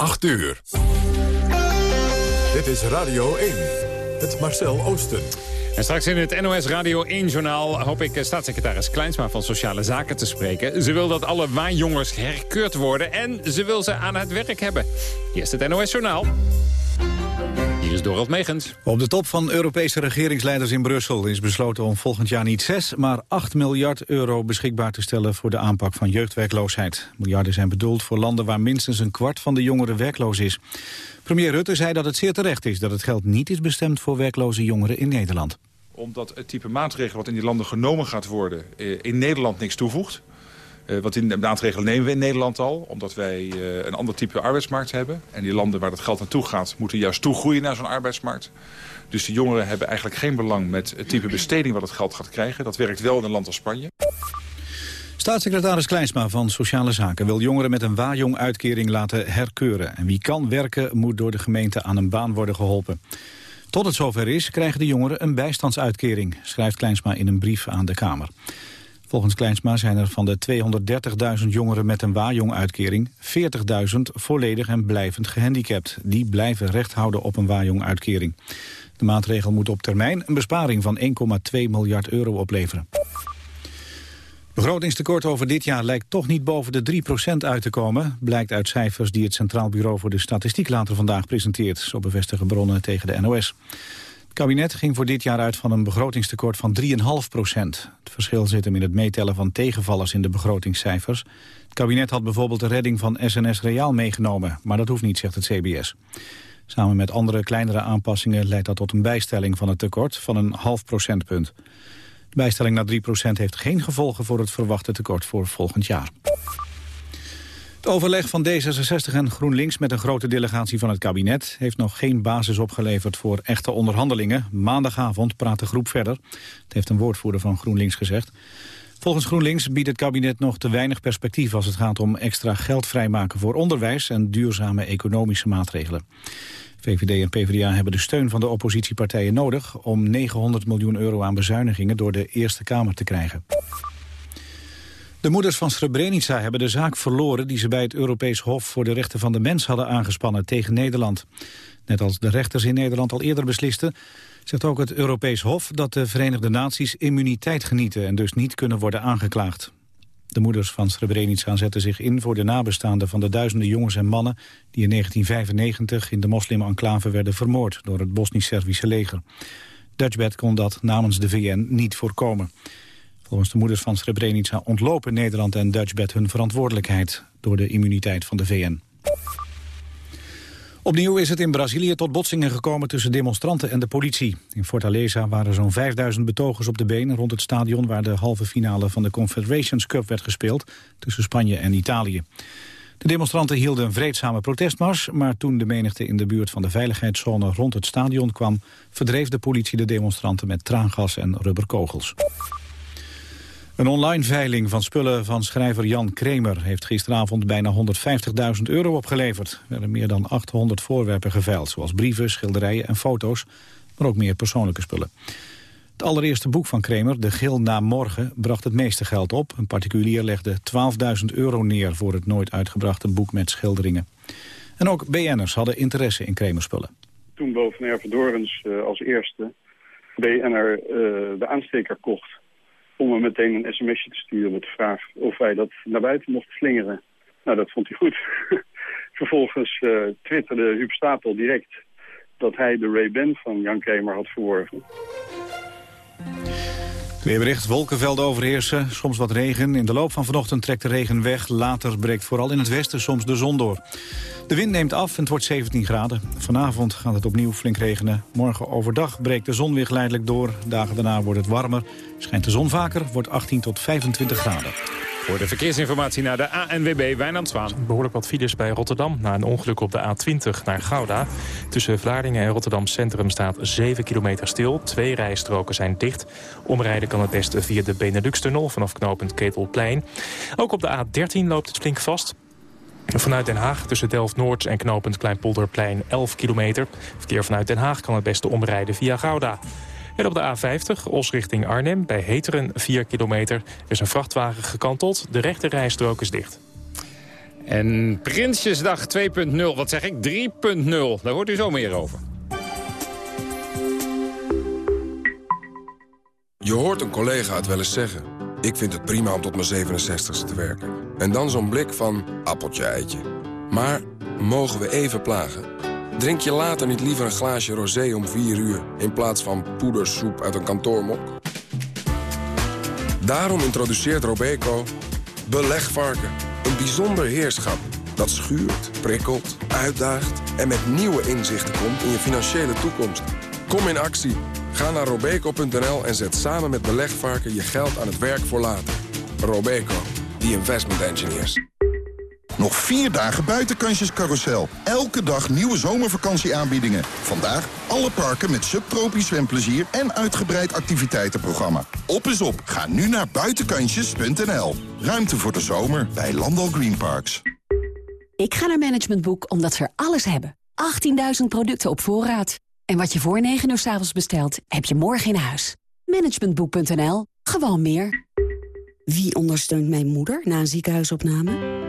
8 uur. Dit is Radio 1. Het Marcel Oosten. En straks in het NOS Radio 1-journaal hoop ik staatssecretaris Kleinsma van Sociale Zaken te spreken. Ze wil dat alle waanjongers herkeurd worden en ze wil ze aan het werk hebben. Eerst het NOS-journaal. Is Dorald Megens. Op de top van Europese regeringsleiders in Brussel is besloten om volgend jaar niet 6, maar 8 miljard euro beschikbaar te stellen voor de aanpak van jeugdwerkloosheid. Miljarden zijn bedoeld voor landen waar minstens een kwart van de jongeren werkloos is. Premier Rutte zei dat het zeer terecht is dat het geld niet is bestemd voor werkloze jongeren in Nederland. Omdat het type maatregelen wat in die landen genomen gaat worden eh, in Nederland niks toevoegt. Uh, want in de maatregelen nemen we in Nederland al, omdat wij uh, een ander type arbeidsmarkt hebben. En die landen waar dat geld naartoe gaat, moeten juist toegroeien naar zo'n arbeidsmarkt. Dus de jongeren hebben eigenlijk geen belang met het type besteding wat het geld gaat krijgen. Dat werkt wel in een land als Spanje. Staatssecretaris Kleinsma van Sociale Zaken wil jongeren met een waaijong-uitkering laten herkeuren. En wie kan werken moet door de gemeente aan een baan worden geholpen. Tot het zover is krijgen de jongeren een bijstandsuitkering, schrijft Kleinsma in een brief aan de Kamer. Volgens Kleinsma zijn er van de 230.000 jongeren met een waaijong-uitkering 40.000 volledig en blijvend gehandicapt. Die blijven recht houden op een waaijong-uitkering. De maatregel moet op termijn een besparing van 1,2 miljard euro opleveren. Begrotingstekort over dit jaar lijkt toch niet boven de 3% uit te komen. Blijkt uit cijfers die het Centraal Bureau voor de Statistiek later vandaag presenteert. Zo bevestigen bronnen tegen de NOS. Het kabinet ging voor dit jaar uit van een begrotingstekort van 3,5 procent. Het verschil zit hem in het meetellen van tegenvallers in de begrotingscijfers. Het kabinet had bijvoorbeeld de redding van SNS Reaal meegenomen, maar dat hoeft niet, zegt het CBS. Samen met andere kleinere aanpassingen leidt dat tot een bijstelling van het tekort van een half procentpunt. De bijstelling naar 3 procent heeft geen gevolgen voor het verwachte tekort voor volgend jaar. Het overleg van D66 en GroenLinks met een grote delegatie van het kabinet... heeft nog geen basis opgeleverd voor echte onderhandelingen. Maandagavond praat de groep verder. Het heeft een woordvoerder van GroenLinks gezegd. Volgens GroenLinks biedt het kabinet nog te weinig perspectief... als het gaat om extra geld vrijmaken voor onderwijs... en duurzame economische maatregelen. VVD en PvdA hebben de steun van de oppositiepartijen nodig... om 900 miljoen euro aan bezuinigingen door de Eerste Kamer te krijgen. De moeders van Srebrenica hebben de zaak verloren... die ze bij het Europees Hof voor de Rechten van de Mens hadden aangespannen tegen Nederland. Net als de rechters in Nederland al eerder beslisten... zegt ook het Europees Hof dat de Verenigde Naties immuniteit genieten... en dus niet kunnen worden aangeklaagd. De moeders van Srebrenica zetten zich in voor de nabestaanden van de duizenden jongens en mannen... die in 1995 in de moslim-enclave werden vermoord door het Bosnisch-Servische leger. Dutchbed kon dat namens de VN niet voorkomen. Volgens de moeders van Srebrenica ontlopen Nederland en Dutchbed hun verantwoordelijkheid door de immuniteit van de VN. Opnieuw is het in Brazilië tot botsingen gekomen tussen demonstranten en de politie. In Fortaleza waren zo'n 5000 betogers op de been rond het stadion... waar de halve finale van de Confederations Cup werd gespeeld... tussen Spanje en Italië. De demonstranten hielden een vreedzame protestmars... maar toen de menigte in de buurt van de veiligheidszone rond het stadion kwam... verdreef de politie de demonstranten met traangas en rubberkogels. Een online veiling van spullen van schrijver Jan Kremer... heeft gisteravond bijna 150.000 euro opgeleverd. Er werden meer dan 800 voorwerpen geveild... zoals brieven, schilderijen en foto's, maar ook meer persoonlijke spullen. Het allereerste boek van Kremer, De Gil na Morgen, bracht het meeste geld op. Een particulier legde 12.000 euro neer voor het nooit uitgebrachte boek met schilderingen. En ook BN'ers hadden interesse in Kremerspullen. Toen boven Ervedorens uh, als eerste BN'er uh, de aansteker kocht om hem meteen een sms'je te sturen met de vraag of wij dat naar buiten mochten slingeren. Nou, dat vond hij goed. Vervolgens uh, twitterde Huub Stapel direct dat hij de Ray-Ban van Jan Kramer had verworven. Weerbericht, wolkenvelden overheersen, soms wat regen. In de loop van vanochtend trekt de regen weg. Later breekt vooral in het westen soms de zon door. De wind neemt af en het wordt 17 graden. Vanavond gaat het opnieuw flink regenen. Morgen overdag breekt de zon weer geleidelijk door. Dagen daarna wordt het warmer. Schijnt de zon vaker, wordt 18 tot 25 graden. Voor de verkeersinformatie naar de ANWB Wijnand Zwaan. Behoorlijk wat files bij Rotterdam na een ongeluk op de A20 naar Gouda. Tussen Vlaardingen en Rotterdam Centrum staat 7 kilometer stil. Twee rijstroken zijn dicht. Omrijden kan het beste via de Benelux-tunnel vanaf knooppunt Ketelplein. Ook op de A13 loopt het flink vast. Vanuit Den Haag tussen Delft-Noord en knooppunt Kleinpolderplein 11 kilometer. Verkeer vanuit Den Haag kan het beste omrijden via Gouda. En op de A50, Os richting Arnhem, bij Heteren 4 kilometer... is een vrachtwagen gekanteld. De rechte rijstrook is dicht. En Prinsjesdag 2.0, wat zeg ik? 3.0, daar hoort u zo meer over. Je hoort een collega het wel eens zeggen. Ik vind het prima om tot mijn 67ste te werken. En dan zo'n blik van appeltje-eitje. Maar mogen we even plagen? Drink je later niet liever een glaasje rosé om 4 uur... in plaats van poedersoep uit een kantoormok? Daarom introduceert Robeco belegvarken. Een bijzonder heerschap dat schuurt, prikkelt, uitdaagt... en met nieuwe inzichten komt in je financiële toekomst. Kom in actie. Ga naar robeco.nl en zet samen met belegvarken je geld aan het werk voor later. Robeco, the investment engineers. Nog vier dagen buitenkansjes carousel. Elke dag nieuwe zomervakantieaanbiedingen. Vandaag alle parken met subtropisch zwemplezier en uitgebreid activiteitenprogramma. Op is op. Ga nu naar buitenkansjes.nl. Ruimte voor de zomer bij Landal Green Parks. Ik ga naar Management Boek omdat ze er alles hebben. 18.000 producten op voorraad. En wat je voor 9 uur s avonds bestelt, heb je morgen in huis. Managementboek.nl. Gewoon meer. Wie ondersteunt mijn moeder na een ziekenhuisopname?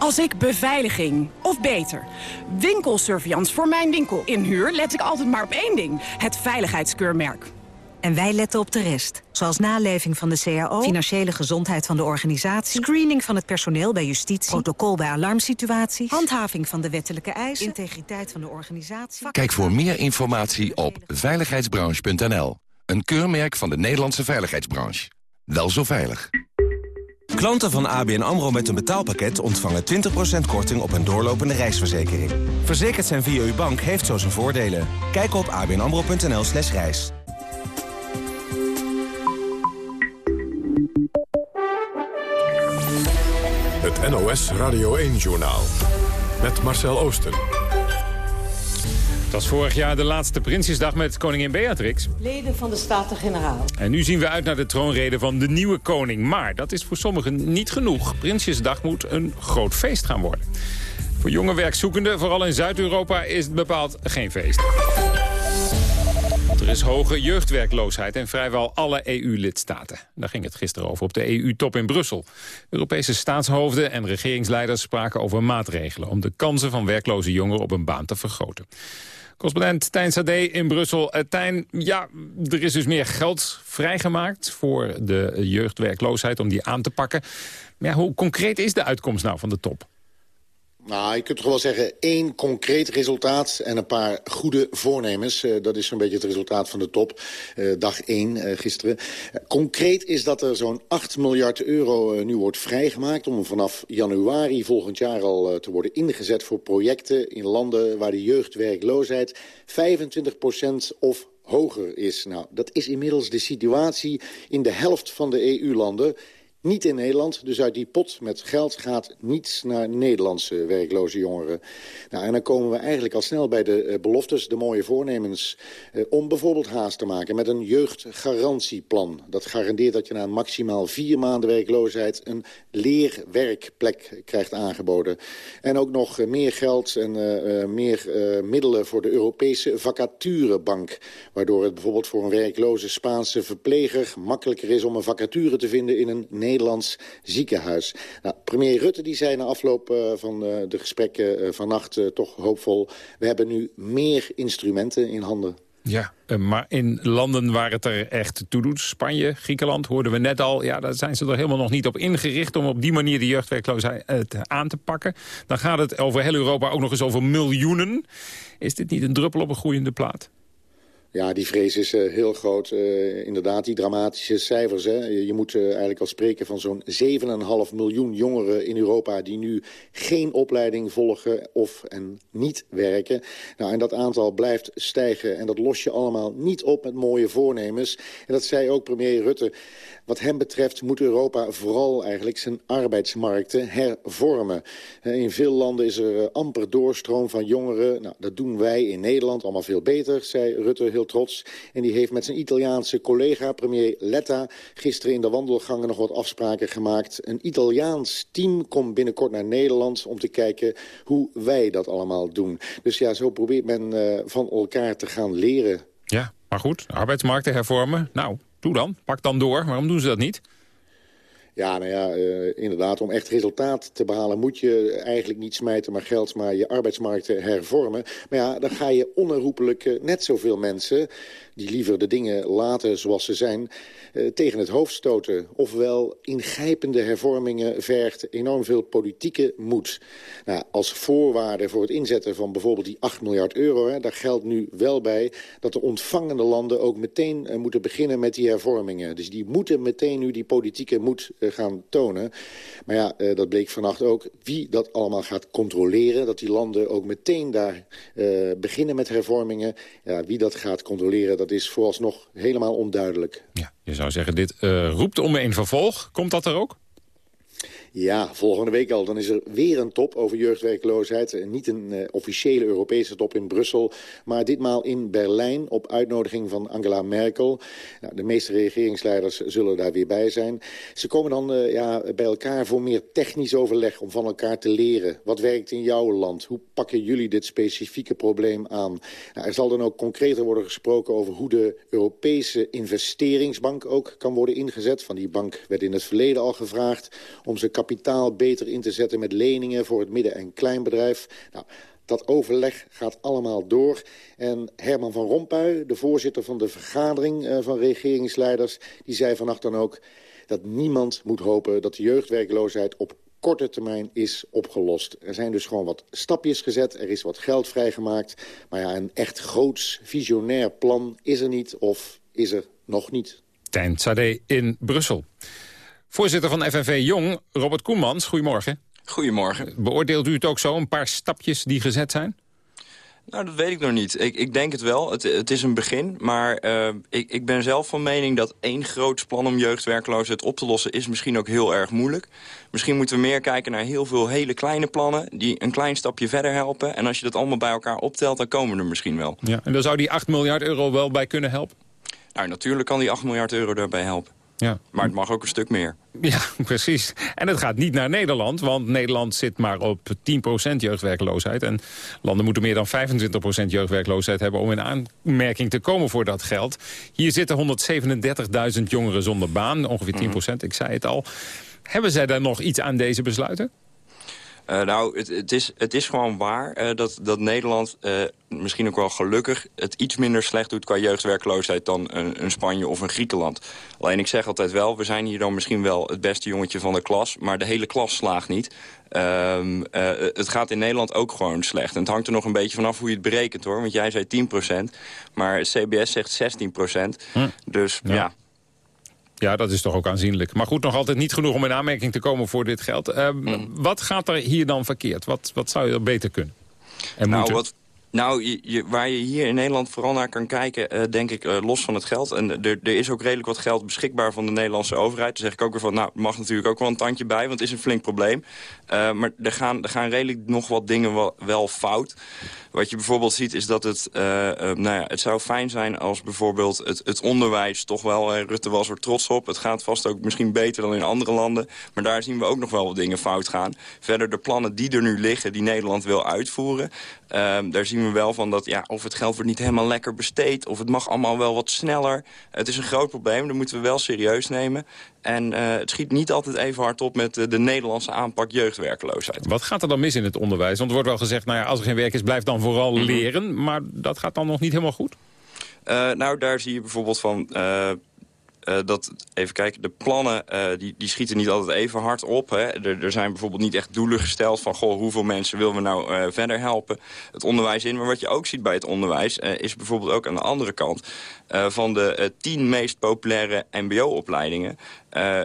Als ik beveiliging, of beter, winkelsurveillance voor mijn winkel inhuur... let ik altijd maar op één ding, het veiligheidskeurmerk. En wij letten op de rest. Zoals naleving van de CAO, financiële gezondheid van de organisatie... screening van het personeel bij justitie, protocol bij alarmsituaties... handhaving van de wettelijke eisen, integriteit van de organisatie... Kijk voor meer informatie op veiligheidsbranche.nl. Een keurmerk van de Nederlandse veiligheidsbranche. Wel zo veilig. Klanten van ABN AMRO met een betaalpakket ontvangen 20% korting op een doorlopende reisverzekering. Verzekerd zijn via uw bank heeft zo zijn voordelen. Kijk op abnamro.nl slash reis. Het NOS Radio 1-journaal. Met Marcel Oosten. Het was vorig jaar de laatste Prinsjesdag met koningin Beatrix. Leden van de Staten-Generaal. En nu zien we uit naar de troonrede van de nieuwe koning. Maar dat is voor sommigen niet genoeg. Prinsjesdag moet een groot feest gaan worden. Voor jonge werkzoekenden, vooral in Zuid-Europa, is het bepaald geen feest. Er is hoge jeugdwerkloosheid in vrijwel alle EU-lidstaten. Daar ging het gisteren over op de EU-top in Brussel. Europese staatshoofden en regeringsleiders spraken over maatregelen... om de kansen van werkloze jongeren op een baan te vergroten. Correspondent Tijn Sade in Brussel. Uh, Tijn, ja, er is dus meer geld vrijgemaakt voor de jeugdwerkloosheid om die aan te pakken. Maar hoe concreet is de uitkomst nou van de top? Nou, je kunt toch wel zeggen één concreet resultaat en een paar goede voornemens. Uh, dat is zo'n beetje het resultaat van de top, uh, dag één uh, gisteren. concreet is dat er zo'n 8 miljard euro nu wordt vrijgemaakt... om vanaf januari volgend jaar al te worden ingezet voor projecten... in landen waar de jeugdwerkloosheid 25% of hoger is. Nou, dat is inmiddels de situatie in de helft van de EU-landen... Niet in Nederland, dus uit die pot met geld gaat niets naar Nederlandse werkloze jongeren. Nou, en dan komen we eigenlijk al snel bij de uh, beloftes, de mooie voornemens... Uh, om bijvoorbeeld haast te maken met een jeugdgarantieplan. Dat garandeert dat je na maximaal vier maanden werkloosheid... een leerwerkplek krijgt aangeboden. En ook nog uh, meer geld en meer middelen voor de Europese vacaturebank. Waardoor het bijvoorbeeld voor een werkloze Spaanse verpleger... makkelijker is om een vacature te vinden in een Nederlands ziekenhuis. Nou, premier Rutte die zei na afloop uh, van uh, de gesprekken uh, vannacht toch hoopvol... we hebben nu meer instrumenten in handen. Ja, maar in landen waar het er echt toe doet, Spanje, Griekenland, hoorden we net al... ja, daar zijn ze er helemaal nog niet op ingericht om op die manier de jeugdwerkloosheid aan te pakken. Dan gaat het over heel Europa ook nog eens over miljoenen. Is dit niet een druppel op een groeiende plaat? Ja, die vrees is uh, heel groot. Uh, inderdaad, die dramatische cijfers. Hè. Je moet uh, eigenlijk al spreken van zo'n 7,5 miljoen jongeren in Europa... die nu geen opleiding volgen of en niet werken. Nou, en dat aantal blijft stijgen. En dat los je allemaal niet op met mooie voornemens. En dat zei ook premier Rutte. Wat hem betreft moet Europa vooral eigenlijk zijn arbeidsmarkten hervormen. In veel landen is er amper doorstroom van jongeren. Nou, dat doen wij in Nederland allemaal veel beter, zei Rutte heel trots. En die heeft met zijn Italiaanse collega, premier Letta... gisteren in de wandelgangen nog wat afspraken gemaakt. Een Italiaans team komt binnenkort naar Nederland... om te kijken hoe wij dat allemaal doen. Dus ja, zo probeert men uh, van elkaar te gaan leren. Ja, maar goed, arbeidsmarkten hervormen. Nou, doe dan. Pak dan door. Waarom doen ze dat niet? Ja, nou ja, uh, inderdaad, om echt resultaat te behalen... moet je eigenlijk niet smijten maar geld, maar je arbeidsmarkten hervormen. Maar ja, dan ga je onherroepelijk uh, net zoveel mensen die liever de dingen laten zoals ze zijn, uh, tegen het hoofd stoten. Ofwel, ingrijpende hervormingen vergt enorm veel politieke moed. Nou, als voorwaarde voor het inzetten van bijvoorbeeld die 8 miljard euro... Hè, daar geldt nu wel bij dat de ontvangende landen ook meteen uh, moeten beginnen met die hervormingen. Dus die moeten meteen nu die politieke moed uh, gaan tonen. Maar ja, dat bleek vannacht ook. Wie dat allemaal gaat controleren, dat die landen ook meteen daar beginnen met hervormingen... Ja, wie dat gaat controleren, dat is vooralsnog helemaal onduidelijk. Ja, je zou zeggen, dit uh, roept om een vervolg. Komt dat er ook? Ja, volgende week al. Dan is er weer een top over jeugdwerkloosheid. Niet een uh, officiële Europese top in Brussel, maar ditmaal in Berlijn... op uitnodiging van Angela Merkel. Nou, de meeste regeringsleiders zullen daar weer bij zijn. Ze komen dan uh, ja, bij elkaar voor meer technisch overleg... om van elkaar te leren. Wat werkt in jouw land? Hoe pakken jullie dit specifieke probleem aan? Nou, er zal dan ook concreter worden gesproken over hoe de Europese investeringsbank ook kan worden ingezet. Van die bank werd in het verleden al gevraagd om zijn kapitaal beter in te zetten met leningen voor het midden- en kleinbedrijf. Nou, dat overleg gaat allemaal door. En Herman van Rompuy, de voorzitter van de vergadering uh, van regeringsleiders... die zei vannacht dan ook dat niemand moet hopen dat de jeugdwerkloosheid op korte termijn is opgelost. Er zijn dus gewoon wat stapjes gezet, er is wat geld vrijgemaakt. Maar ja, een echt groots, visionair plan is er niet of is er nog niet. Tijn Sade in Brussel. Voorzitter van FNV Jong, Robert Koemans, goedemorgen. Goedemorgen. Beoordeelt u het ook zo, een paar stapjes die gezet zijn? Nou, dat weet ik nog niet. Ik, ik denk het wel. Het, het is een begin. Maar uh, ik, ik ben zelf van mening dat één groot plan om jeugdwerkloosheid op te lossen... is misschien ook heel erg moeilijk. Misschien moeten we meer kijken naar heel veel hele kleine plannen... die een klein stapje verder helpen. En als je dat allemaal bij elkaar optelt, dan komen we er misschien wel. Ja, en dan zou die 8 miljard euro wel bij kunnen helpen? Nou, natuurlijk kan die 8 miljard euro daarbij helpen. Ja. Maar het mag ook een stuk meer. Ja, precies. En het gaat niet naar Nederland, want Nederland zit maar op 10% jeugdwerkloosheid. En landen moeten meer dan 25% jeugdwerkloosheid hebben om in aanmerking te komen voor dat geld. Hier zitten 137.000 jongeren zonder baan, ongeveer 10%, mm ik zei het al. Hebben zij daar nog iets aan deze besluiten? Uh, nou, het, het, is, het is gewoon waar uh, dat, dat Nederland uh, misschien ook wel gelukkig... het iets minder slecht doet qua jeugdwerkloosheid dan een, een, Spanje of een Griekenland. Alleen ik zeg altijd wel, we zijn hier dan misschien wel het beste jongetje van de klas... maar de hele klas slaagt niet. Um, het gaat in Nederland ook gewoon slecht. En het hangt er nog een beetje vanaf hoe je het berekent, hoor. Want jij zei 10%, maar CBS zegt 16%. Hm. Dus ja. ja. Ja, dat is toch ook aanzienlijk. Maar goed, nog altijd niet genoeg om in aanmerking te komen voor dit geld. Uh, Wat gaat er hier dan verkeerd? Wat, wat zou je er beter kunnen? En nou, wat, nou, je, waar je hier in Nederland vooral naar kan kijken, uh, denk ik, uh, los van het geld. En er, is ook redelijk wat geld beschikbaar van de Nederlandse overheid. Dan zeg ik ook weer van, nou, mag natuurlijk ook wel een tandje bij, want het is een flink probleem. Uh, maar er gaan, er gaan redelijk nog wat dingen wel, fout. Wat je bijvoorbeeld ziet is dat het, nou ja, het zou fijn zijn als bijvoorbeeld het, het onderwijs toch wel, Rutte was er trots op. Het gaat vast ook misschien beter dan in andere landen. Maar daar zien we ook nog wel wat dingen fout gaan. Verder de plannen die er nu liggen, die Nederland wil uitvoeren. Daar zien we wel van dat ja, of het geld wordt niet helemaal lekker besteed... of het mag allemaal wel wat sneller. Het is een groot probleem, dat moeten we wel serieus nemen. En uh, het schiet niet altijd even hard op met uh, de Nederlandse aanpak jeugdwerkeloosheid. Wat gaat er dan mis in het onderwijs? Want er wordt wel gezegd, nou ja, als er geen werk is, blijf dan vooral mm -hmm. leren. Maar dat gaat dan nog niet helemaal goed? Uh, nou, daar zie je bijvoorbeeld van uh, dat, even kijken, de plannen uh, die, die schieten niet altijd even hard op. Hè. Er, er, zijn bijvoorbeeld niet echt doelen gesteld van... goh, hoeveel mensen willen we nou uh, verder helpen het onderwijs in. Maar wat je ook ziet bij het onderwijs is bijvoorbeeld ook aan de andere kant... van de tien meest populaire mbo-opleidingen...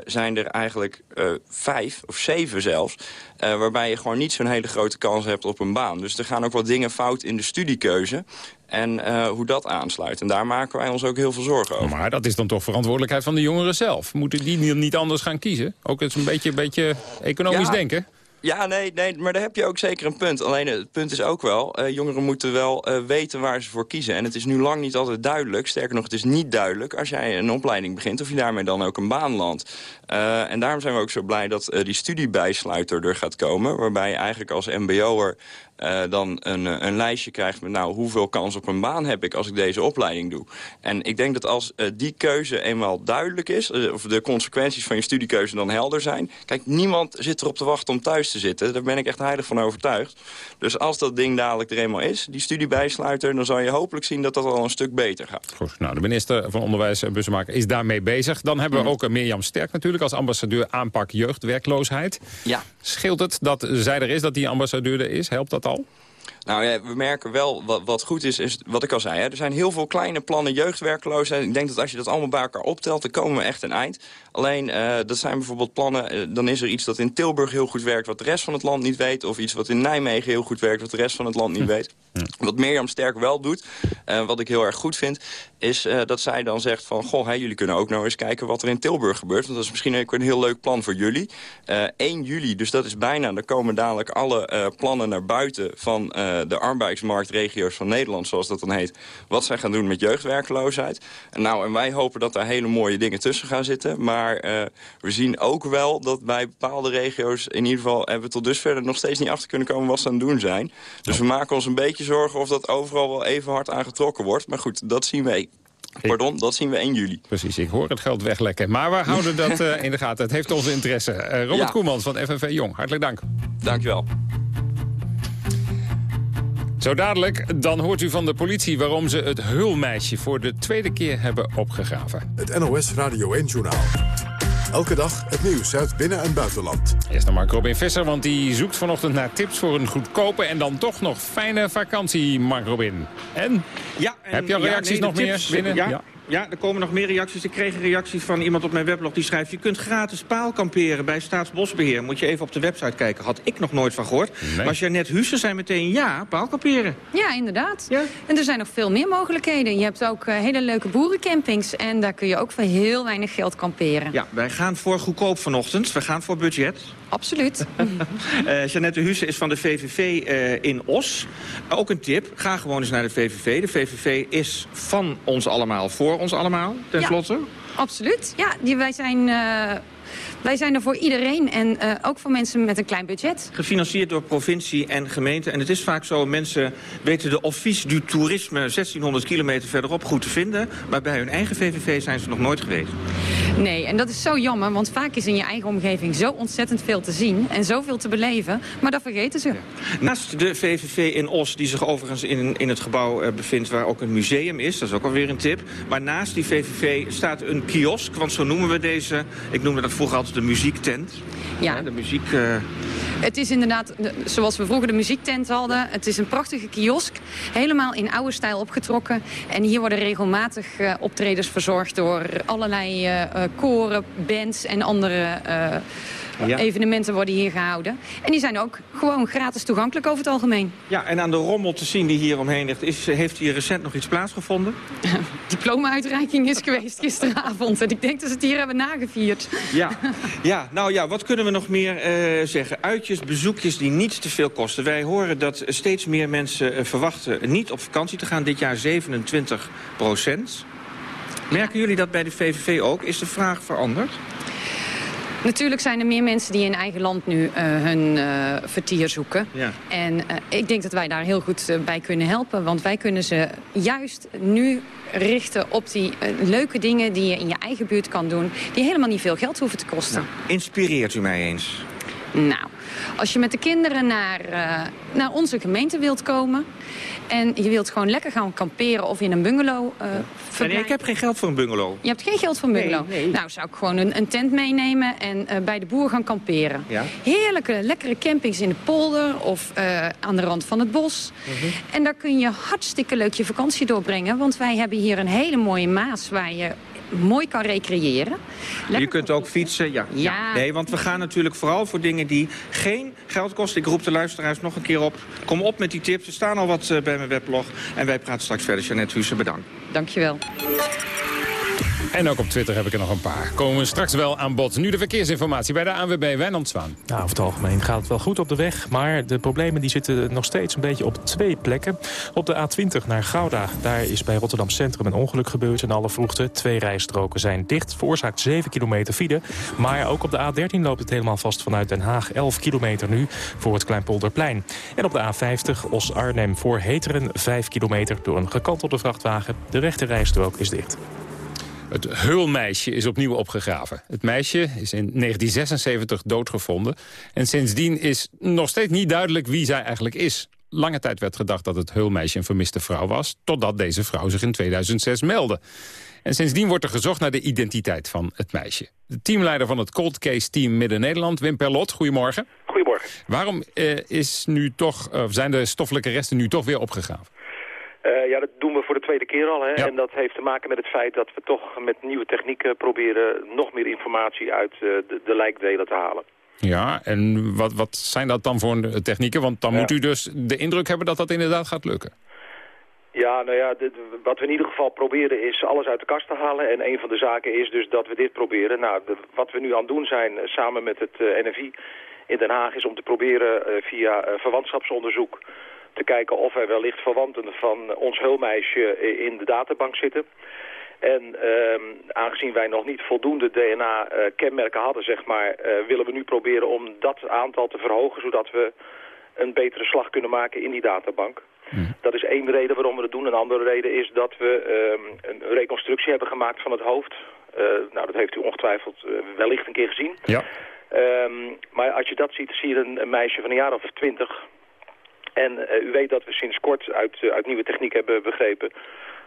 zijn er eigenlijk vijf of zeven zelfs... waarbij je gewoon niet zo'n hele grote kans hebt op een baan. Dus er gaan ook wat dingen fout in de studiekeuze. En uh, hoe dat aansluit. En daar maken wij ons ook heel veel zorgen over. Maar dat is dan toch verantwoordelijkheid van de jongeren zelf. Moeten die niet anders gaan kiezen? Ook eens een beetje, beetje economisch ja. denken? Ja, nee, nee, maar daar heb je ook zeker een punt. Alleen het punt is ook wel, uh, jongeren moeten wel uh, weten waar ze voor kiezen. En het is nu lang niet altijd duidelijk. Sterker nog, het is niet duidelijk als jij een opleiding begint... of je daarmee dan ook een baan landt. Uh, en daarom zijn we ook zo blij dat die studiebijsluiter er gaat komen... waarbij je eigenlijk als mbo'er uh, dan een, een lijstje krijgt met nou, hoeveel kans op een baan heb ik als ik deze opleiding doe. En ik denk dat als uh, die keuze eenmaal duidelijk is, uh, of de consequenties van je studiekeuze dan helder zijn. Kijk, niemand zit erop te wachten om thuis te zitten. Daar ben ik echt heilig van overtuigd. Dus als dat ding dadelijk er eenmaal is, die studiebijsluiter, dan zal je hopelijk zien dat dat al een stuk beter gaat. Goed, nou, de minister van Onderwijs en Bussemaker is daarmee bezig. Dan hebben we ook Mirjam Sterk natuurlijk als ambassadeur aanpak jeugdwerkloosheid. Ja. Scheelt het dat zij er is, dat die ambassadeur er is? Helpt dat al? Nou ja, we merken wel, wat, wat goed is, is wat ik al zei. Hè, er zijn heel veel kleine plannen jeugdwerkloosheid. Ik denk dat als je dat allemaal bij elkaar optelt, dan komen we echt een eind. Alleen, uh, dat zijn bijvoorbeeld plannen, uh, dan is er iets dat in Tilburg heel goed werkt... wat de rest van het land niet weet. Of iets wat in Nijmegen heel goed werkt, wat de rest van het land niet weet. Wat Mirjam Sterk wel doet, uh, wat ik heel erg goed vind... is dat zij dan zegt van... goh, jullie kunnen ook nog eens kijken wat er in Tilburg gebeurt. Want dat is misschien ook een heel leuk plan voor jullie. 1 juli, dus dat is bijna... dan komen dadelijk alle plannen naar buiten van de arbeidsmarktregio's van Nederland... zoals dat dan heet, wat zij gaan doen met jeugdwerkloosheid. En, nou, en wij hopen dat daar hele mooie dingen tussen gaan zitten. Maar uh, we zien ook wel dat bij bepaalde regio's... in ieder geval hebben we tot dusver nog steeds niet achter kunnen komen... wat ze aan het doen zijn. Dus we maken ons een beetje zorgen of dat overal wel even hard aangetrokken wordt. Maar goed, dat zien we Pardon, dat zien we 1 juli. Precies, ik hoor het geld weglekken. Maar we houden dat uh, in de gaten. Het heeft onze interesse. Uh, Robert ja. Koemans van FNV Jong, hartelijk dank. Dankjewel. Zo dadelijk, dan hoort u van de politie waarom ze het hulmeisje voor de tweede keer hebben opgegraven. Het NOS Radio 1-journaal. Elke dag het nieuws uit binnen- en buitenland. Eerst naar Mark Robin Visser, want die zoekt vanochtend naar tips voor een goedkope en dan toch nog fijne vakantie, Mark Robin. En? Ja, en Heb je al reacties ja, nee, nog meer tips, binnen? Ja, ja. Ja, er komen nog meer reacties. Ik kreeg een reactie van iemand op mijn weblog die schrijft... je kunt gratis paal kamperen bij Staatsbosbeheer. Moet je even op de website kijken. Had ik nog nooit van gehoord. Nee. Maar Jeannette Hussen zei meteen ja, paal kamperen. Ja, inderdaad. En er zijn nog veel meer mogelijkheden. Je hebt ook uh, hele leuke boerencampings. En daar kun je ook voor heel weinig geld kamperen. Ja, wij gaan voor goedkoop vanochtend. We gaan voor budget. Absoluut. uh, Jeannette Hussen is van de VVV uh, in Os. Ook een tip, ga gewoon eens naar de VVV. De VVV is van ons allemaal, voor ons allemaal, ten ja, slotte. Absoluut. Ja, die, wij zijn... Uh... Wij zijn er voor iedereen en uh, ook voor mensen met een klein budget. Gefinancierd door provincie en gemeente. En het is vaak zo, mensen weten de Office du Toerisme 1600 kilometer verderop goed te vinden. Maar bij hun eigen VVV zijn ze nog nooit geweest. Nee, en dat is zo jammer, want vaak is in je eigen omgeving zo ontzettend veel te zien en zoveel te beleven, maar dat vergeten ze. Ja. Naast de VVV in Os, die zich overigens in, in het gebouw uh, bevindt waar ook een museum is, dat is ook alweer een tip. Maar naast die VVV staat een kiosk, want zo noemen we deze, ik noemde dat vroeger altijd de muziektent. Ja. de muziek... Uh... Het is inderdaad, zoals we vroeger de muziektent hadden, het is een prachtige kiosk. Helemaal in oude stijl opgetrokken. En hier worden regelmatig uh, optredens verzorgd door allerlei uh, koren, bands en andere... Ja. Evenementen worden hier gehouden. En die zijn ook gewoon gratis toegankelijk over het algemeen. Ja, en aan de rommel te zien die hier omheen ligt... Is, heeft hier recent nog iets plaatsgevonden? Diploma-uitreiking is geweest gisteravond. En ik denk dat ze het hier hebben nagevierd. Ja, ja nou ja, wat kunnen we nog meer uh, zeggen? Uitjes, bezoekjes die niet te veel kosten. Wij horen dat steeds meer mensen uh, verwachten niet op vakantie te gaan. Dit jaar 27 procent. Merken jullie dat bij de VVV ook? Is de vraag veranderd? Natuurlijk zijn er meer mensen die in eigen land nu uh, hun uh, vertier zoeken. Ja. En uh, ik denk dat wij daar heel goed bij kunnen helpen. Want wij kunnen ze juist nu richten op die leuke dingen die je in je eigen buurt kan doen. Die helemaal niet veel geld hoeven te kosten. Nou, inspireert u mij eens? Nou, Als je met de kinderen naar, eh, naar onze gemeente wilt komen... en je wilt gewoon lekker gaan kamperen of in een bungalow uh, nee, ik heb geen geld voor een bungalow. Je hebt geen geld voor een bungalow? Nee, nee. Nou, zou ik gewoon een, een tent meenemen en uh, bij de boer gaan kamperen. Ja. Heerlijke, lekkere campings in de polder of uh, aan de rand van het bos. Mhm. En daar kun je hartstikke leuk je vakantie doorbrengen. Want wij hebben hier een hele mooie maas waar je mooi kan recreëren. Lekker je kunt ook fietsen, ja. ja. Nee, want we gaan natuurlijk vooral voor dingen die geen geld kosten. Ik roep de luisteraars nog een keer op. Kom op met die tips. Er staan al wat uh, bij mijn weblog. En wij praten straks verder. Jeannette Husse, bedankt. Dankjewel. En ook op Twitter heb ik er nog een paar. Komen we straks wel aan bod. Nu de verkeersinformatie bij de ANWB Wijnand Zwaan. Nou, over het algemeen gaat het wel goed op de weg. Maar de problemen die zitten nog steeds een beetje op twee plekken. Op de A20 naar Gouda. Daar is bij Rotterdam Centrum een ongeluk gebeurd in alle vroegte. Twee rijstroken zijn dicht. Veroorzaakt 7 kilometer file. Maar ook op de A13 loopt het helemaal vast vanuit Den Haag. 11 kilometer nu voor het Kleinpolderplein. En op de A50 Os-Arnhem voor Heteren 5 kilometer door een gekantelde vrachtwagen. De rechte rijstrook is dicht. Het Heulmeisje is opnieuw opgegraven. Het meisje is in 1976 doodgevonden. En sindsdien is nog steeds niet duidelijk wie zij eigenlijk is. Lange tijd werd gedacht dat het Heulmeisje een vermiste vrouw was... totdat deze vrouw zich in 2006 meldde. En sindsdien wordt er gezocht naar de identiteit van het meisje. De teamleider van het Cold Case Team Midden-Nederland, Wim Perlot. Goedemorgen. Goedemorgen. Waarom uh, is nu toch, uh, zijn de stoffelijke resten nu toch weer opgegraven? Uh, ja, dat voor de tweede keer al. Hè? Ja. En dat heeft te maken met het feit dat we toch met nieuwe technieken proberen nog meer informatie uit uh, de, de, lijkdelen te halen. Ja, en wat, wat zijn dat dan voor technieken? Want dan ja. moet u dus de indruk hebben dat dat inderdaad gaat lukken. Ja, nou ja, dit, wat we in ieder geval proberen is alles uit de kast te halen. En een van de zaken is dus dat we dit proberen. Nou, de, wat we nu aan het doen zijn samen met het uh, NFI in Den Haag is om te proberen via verwantschapsonderzoek te kijken of er wellicht verwanten van ons heulmeisje in de databank zitten. En uh, aangezien wij nog niet voldoende DNA-kenmerken hadden, zeg maar, uh, willen we nu proberen om dat aantal te verhogen, zodat we een betere slag kunnen maken in die databank. Mm. Dat is één reden waarom we het doen. Een andere reden is dat we uh, een reconstructie hebben gemaakt van het hoofd. Nou, dat heeft u ongetwijfeld wellicht een keer gezien. Ja. Um, maar als je dat ziet, zie je een, een meisje van een jaar of twintig en uh, u weet dat we sinds kort uit, uh, uit nieuwe techniek hebben begrepen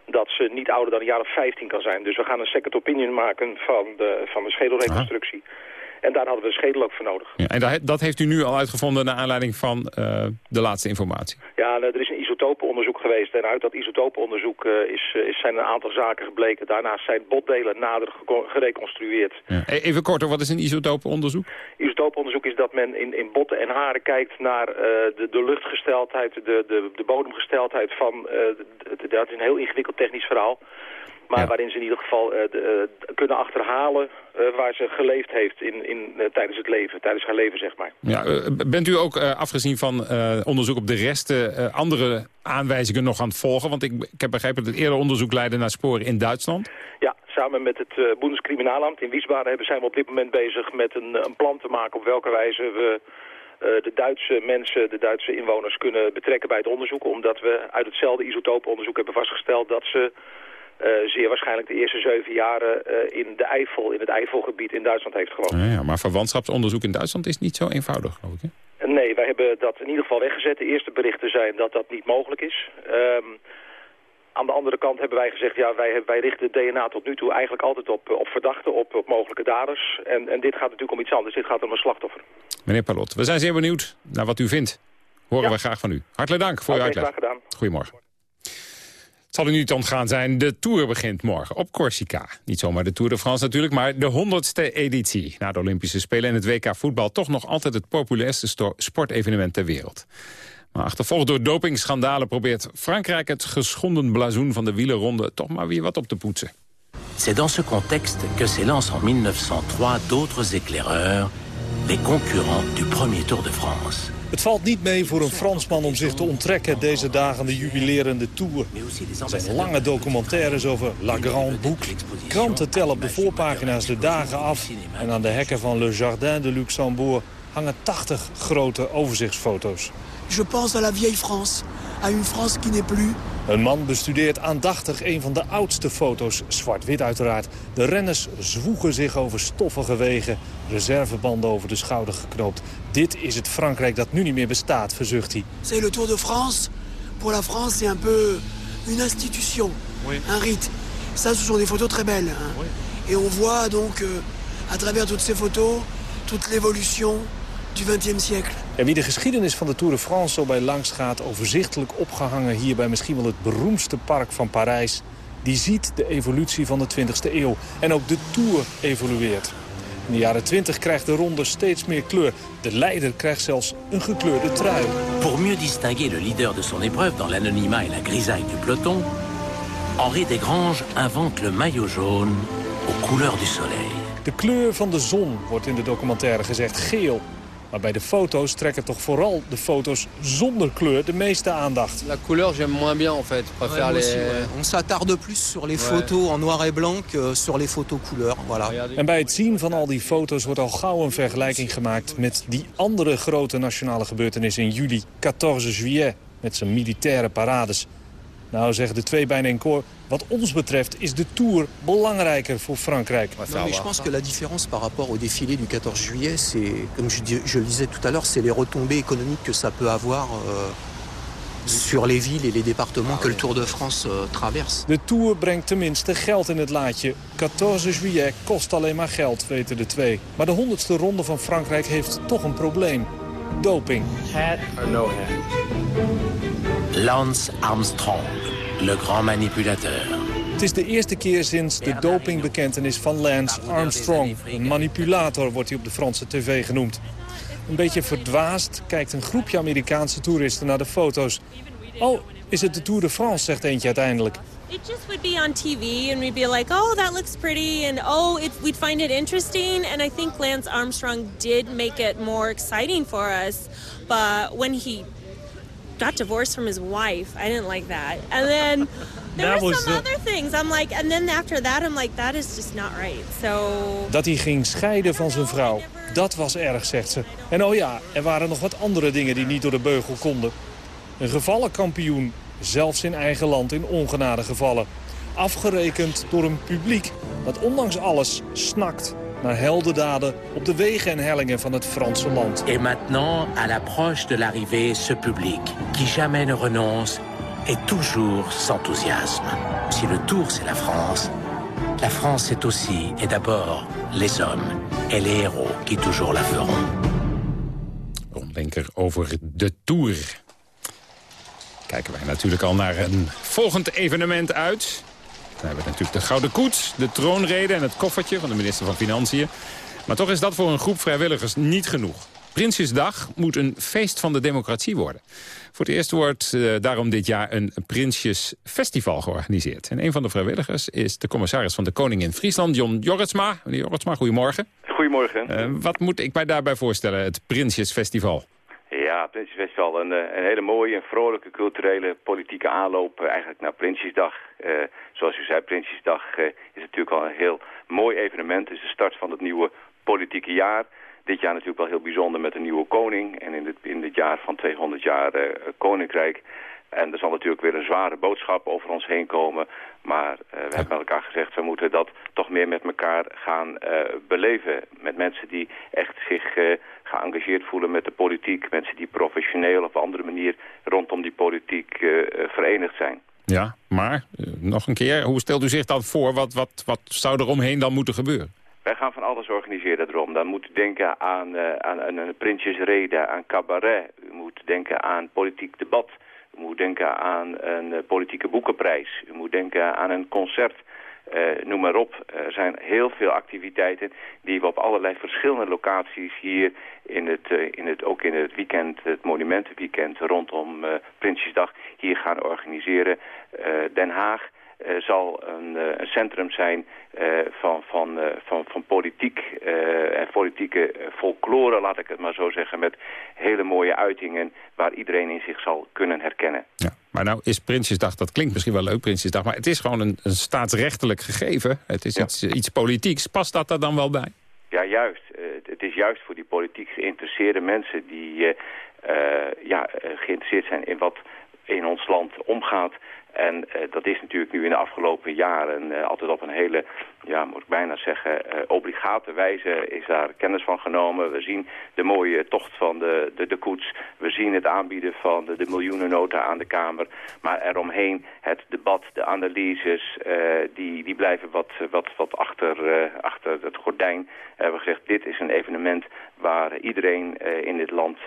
dat ze niet ouder dan een jaar of 15 kan zijn. Dus we gaan een second opinion maken van de, van de schedelreconstructie. Ah. En daar hadden we een schedel ook voor nodig. Ja, en dat, heeft u nu al uitgevonden naar aanleiding van uh, de laatste informatie? Ja, er is een isotopenonderzoek geweest. En uit dat isotopenonderzoek uh, is, is, zijn een aantal zaken gebleken. Daarnaast zijn botdelen nader gereconstrueerd. Ja. Even korter, wat is een isotopenonderzoek? Isotopenonderzoek is dat men in, in botten en haren kijkt naar uh, de, de luchtgesteldheid, de, de, de bodemgesteldheid van... dat is een heel ingewikkeld technisch verhaal. Maar ja. waarin ze in ieder geval de, uh, kunnen achterhalen uh, waar ze geleefd heeft in, in, tijdens het leven, tijdens haar leven, zeg maar. Ja, bent u ook, afgezien van onderzoek op de resten, andere aanwijzingen nog aan het volgen? Want ik, ik heb begrepen dat het eerder onderzoek leidde naar sporen in Duitsland. Ja, samen met het uh, Bundeskriminaalamt in Wiesbaden zijn we op dit moment bezig met een, een plan te maken op welke wijze we... Uh, de Duitse mensen, de Duitse inwoners kunnen betrekken bij het onderzoek. Omdat we uit hetzelfde isotopenonderzoek hebben vastgesteld dat ze uh, zeer waarschijnlijk de eerste zeven jaren uh, in de Eifel, in het Eifelgebied in Duitsland heeft gewoond. Ja, ja, maar verwantschapsonderzoek in Duitsland is niet zo eenvoudig, geloof ik. Hè? Nee, wij hebben dat in ieder geval weggezet. De eerste berichten zijn dat dat niet mogelijk is. Um, aan de andere kant hebben wij gezegd, ja, wij, wij richten DNA tot nu toe eigenlijk altijd op, op verdachten, op, op mogelijke daders. En, en dit gaat natuurlijk om iets anders. Dit gaat om een slachtoffer. Meneer Palot, we zijn zeer benieuwd naar wat u vindt. Horen ja. we graag van u. Hartelijk dank voor okay, uw uitleg. Graag gedaan. Goedemorgen. Zal u niet ontgaan zijn, de Tour begint morgen op Corsica. Niet zomaar de Tour de France natuurlijk, maar de honderdste editie. Na de Olympische Spelen en het WK voetbal toch nog altijd het populairste sportevenement ter wereld. Maar achtervolgd door dopingschandalen probeert Frankrijk het geschonden blazoen van de wielerronde toch maar weer wat op te poetsen. C'est dans ce contexte que s'élancent en 1903 d'autres éclaireurs, les concurrents du premier Tour de France. Het valt niet mee voor een Fransman om zich te onttrekken deze dagen de jubilerende Tour. Er zijn lange documentaires over La Grande Boucle. Kranten tellen op de voorpagina's de dagen af. En aan de hekken van Le Jardin de Luxembourg hangen 80 grote overzichtsfoto's. Je pense à la vieille France, à une France qui n'est plus. Een man bestudeert aandachtig een van de oudste foto's, zwart-wit uiteraard. De renners zwoegen zich over stoffige wegen reservebanden over de schouder geknoopt. Dit is het Frankrijk dat nu niet meer bestaat, verzucht hij. C'est le Tour de France. Pour la France, c'est un peu une institution, un rite. Ça, ce sont des photos très belles. Hein. Et on voit donc, euh, à travers toutes ces photos, toute l'évolution du XXe siècle. En wie de geschiedenis van de Tour de France zo bij langs gaat... overzichtelijk opgehangen hier bij misschien wel het beroemdste park van Parijs... die ziet de evolutie van de 20e eeuw. En ook de Tour evolueert. In de jaren 20 krijgt de ronde steeds meer kleur. De leider krijgt zelfs een gekleurde trui. Pour mieux distinguer le leader de son épreuve dans l'anonymat et la grisaille du peloton, Henri Desgranges invente le maillot jaune aux couleurs du soleil. De kleur van de zon wordt in de documentaire gezegd geel. Maar bij de foto's trekken toch vooral de foto's zonder kleur de meeste aandacht. La couleur, j'aime moins bien en fait. Je préfère les... On s'attarde plus sur les Ouais. photos en noir et blanc que sur les photos couleur. Voilà. En bij het zien van al die foto's wordt al gauw een vergelijking gemaakt... met die andere grote nationale gebeurtenis in juli, 14 juillet... met zijn militaire parades. Nou, zeggen de twee bijna in koor... wat ons betreft is de Tour belangrijker voor Frankrijk. Non, mais je pense que la différence par rapport au défilé du 14 juillet, c'est, comme je, je le disais tout à l'heure, c'est les retombées économiques que ça peut avoir euh, sur les villes et les départements que le Tour de France euh, traverse. De Tour brengt tenminste geld in het laadje. 14 juillet kost alleen maar geld, weten de twee. Maar de honderdste ronde van Frankrijk heeft toch een probleem. Doping. Hat or no hat? Lance Armstrong, le grand manipulateur. Het is de eerste keer sinds de dopingbekentenis van Lance Armstrong. Een manipulator wordt hij op de Franse tv genoemd. Een beetje verdwaasd kijkt een groepje Amerikaanse toeristen naar de foto's. Oh, is het de Tour de France, zegt eentje uiteindelijk. It just would be on TV, and we'd be like, "Oh, that looks pretty," and "Oh, it, we'd find it interesting." And I think Lance Armstrong did make it more exciting for us, but when he got divorced from his wife, I didn't like that. And then there were some the- other things. I'm like, and then after that, I'm like, that is just not right. So Dat hij ging scheiden van zijn vrouw. Dat was erg, zegt ze. En oh ja, er waren nog wat andere dingen die niet door de beugel konden. Een gevallen kampioen, zelfs in eigen land in ongenade gevallen. Afgerekend door een publiek dat ondanks alles snakt naar heldendaden op de wegen en hellingen van het Franse land. Et maintenant, à l'approche de l'arrivée, ce public, qui jamais ne renonce, et toujours s'enthousiasme. Si le Tour, c'est la France, la France, c'est aussi et d'abord les hommes et les héros qui toujours la feront. Omdenker over de Tour. Kijken wij natuurlijk al naar een volgend evenement uit. Dan hebben we natuurlijk de Gouden Koets, de troonrede en het koffertje van de minister van Financiën. Maar toch is dat voor een groep vrijwilligers niet genoeg. Prinsjesdag moet een feest van de democratie worden. Voor het eerst wordt eh, daarom dit jaar een Prinsjesfestival georganiseerd. En een van de vrijwilligers is de commissaris van de Koning in Friesland, Jon Jorritsma. Meneer Jorritsma, goedemorgen. Goedemorgen. Eh, wat moet ik mij daarbij voorstellen, het Prinsjesfestival? Ja, Prinsjesfestival, een, eh, een hele mooie, een vrolijke culturele politieke aanloop eh, eigenlijk naar Prinsjesdag. Eh, zoals u zei, Prinsjesdag eh, is natuurlijk al een heel mooi evenement. Het is de start van het nieuwe politieke jaar. Dit jaar natuurlijk wel heel bijzonder met een nieuwe koning. En in dit, in dit jaar van 200 jaar eh, koninkrijk. En er zal natuurlijk weer een zware boodschap over ons heen komen. Maar eh, we hebben met elkaar gezegd, we moeten dat toch meer met elkaar gaan beleven. Met mensen die echt zich eh, geëngageerd voelen met de politiek. Mensen die professioneel op andere manier rondom die politiek verenigd zijn. Ja, maar eh, nog een keer, hoe stelt u zich dan voor? Wat, wat, wat zou er omheen dan moeten gebeuren? Wij gaan van alles organiseren erom. Dan moet u denken aan, eh, aan, aan een prinsjesrede, aan cabaret. U moet denken aan politiek debat. U moet denken aan een eh, politieke boekenprijs. U moet denken aan een concert. Eh, noem maar op. Er zijn heel veel activiteiten die we op allerlei verschillende locaties hier in het, eh, in het, ook in het weekend, het monumentenweekend rondom eh, Prinsjesdag hier gaan organiseren. Den Haag zal een, een centrum zijn van, van, van, van politiek en politieke folklore, laat ik het maar zo zeggen, met hele mooie uitingen waar iedereen in zich zal kunnen herkennen. Maar nou is Prinsjesdag, dat klinkt misschien wel leuk, Prinsjesdag... maar het is gewoon een, een staatsrechtelijk gegeven. Het is iets, iets politieks. Past dat er dan wel bij? Ja, juist. Eh, het- is juist voor die politiek geïnteresseerde mensen die eh, eh, ja, eh, geïnteresseerd zijn in wat in ons land omgaat. En dat is natuurlijk nu in de afgelopen jaren altijd op een hele ja, moet ik bijna zeggen, uh, obligate wijze is daar kennis van genomen. We zien de mooie tocht van de, de, de koets. We zien het aanbieden van de, de miljoenennota aan de Kamer. Maar eromheen het debat, de analyses, uh, die, die blijven wat, wat, wat achter, uh, achter het gordijn. We hebben gezegd, dit is een evenement waar iedereen in dit land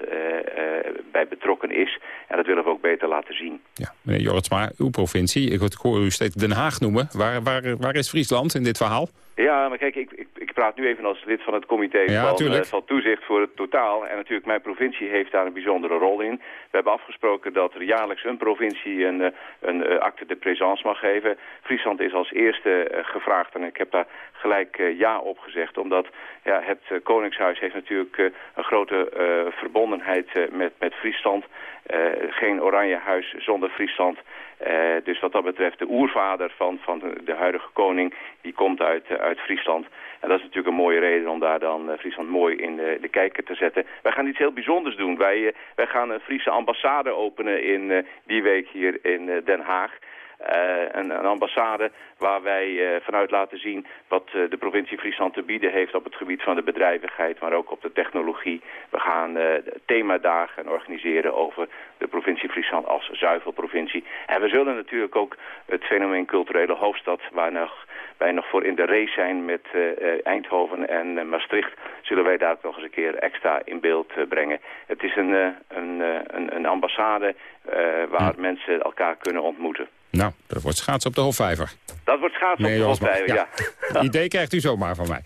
bij betrokken is. En dat willen we ook beter laten zien. Ja, meneer Jorritsma, uw provincie, ik hoor u steeds Den Haag noemen. Waar, waar, waar is Friesland in dit verhaal? verhaal? Ja, maar kijk, ik, ik, ik, praat nu even als lid van het comité van, uh, van, toezicht voor het totaal. En natuurlijk, mijn provincie heeft daar een bijzondere rol in. We hebben afgesproken dat er jaarlijks een provincie een, eh, een, uh, acte de présence mag geven. Friesland is als eerste gevraagd en ik heb daar gelijk ja op gezegd. Omdat ja, het Koningshuis heeft natuurlijk een grote verbondenheid met, met Friesland. geen oranje huis zonder Friesland. Dus wat dat betreft de oervader van, van de, huidige koning, die komt uit, uit Friesland. En dat is natuurlijk een mooie reden om daar dan uh, Friesland mooi in de, de kijker te zetten. Wij gaan iets heel bijzonders doen. Wij, wij gaan een Friese ambassade openen in die week hier in Den Haag. Uh, een, een, ambassade waar wij uh, vanuit laten zien wat uh, de provincie Friesland te bieden heeft op het gebied van de bedrijvigheid, maar ook op de technologie. We gaan themadagen organiseren over de provincie Friesland als zuivelprovincie. En we zullen natuurlijk ook het fenomeen culturele hoofdstad, waar nog, wij nog voor in de race zijn met Eindhoven en Maastricht, zullen wij daar nog eens een keer extra in beeld brengen. Het is een, een, een, een ambassade waar mensen elkaar kunnen ontmoeten. Nou, dat wordt schaatsen op de Hofvijver. Dat wordt schaatsen op de Hofvijver, ja. ja. idee krijgt u zomaar van mij.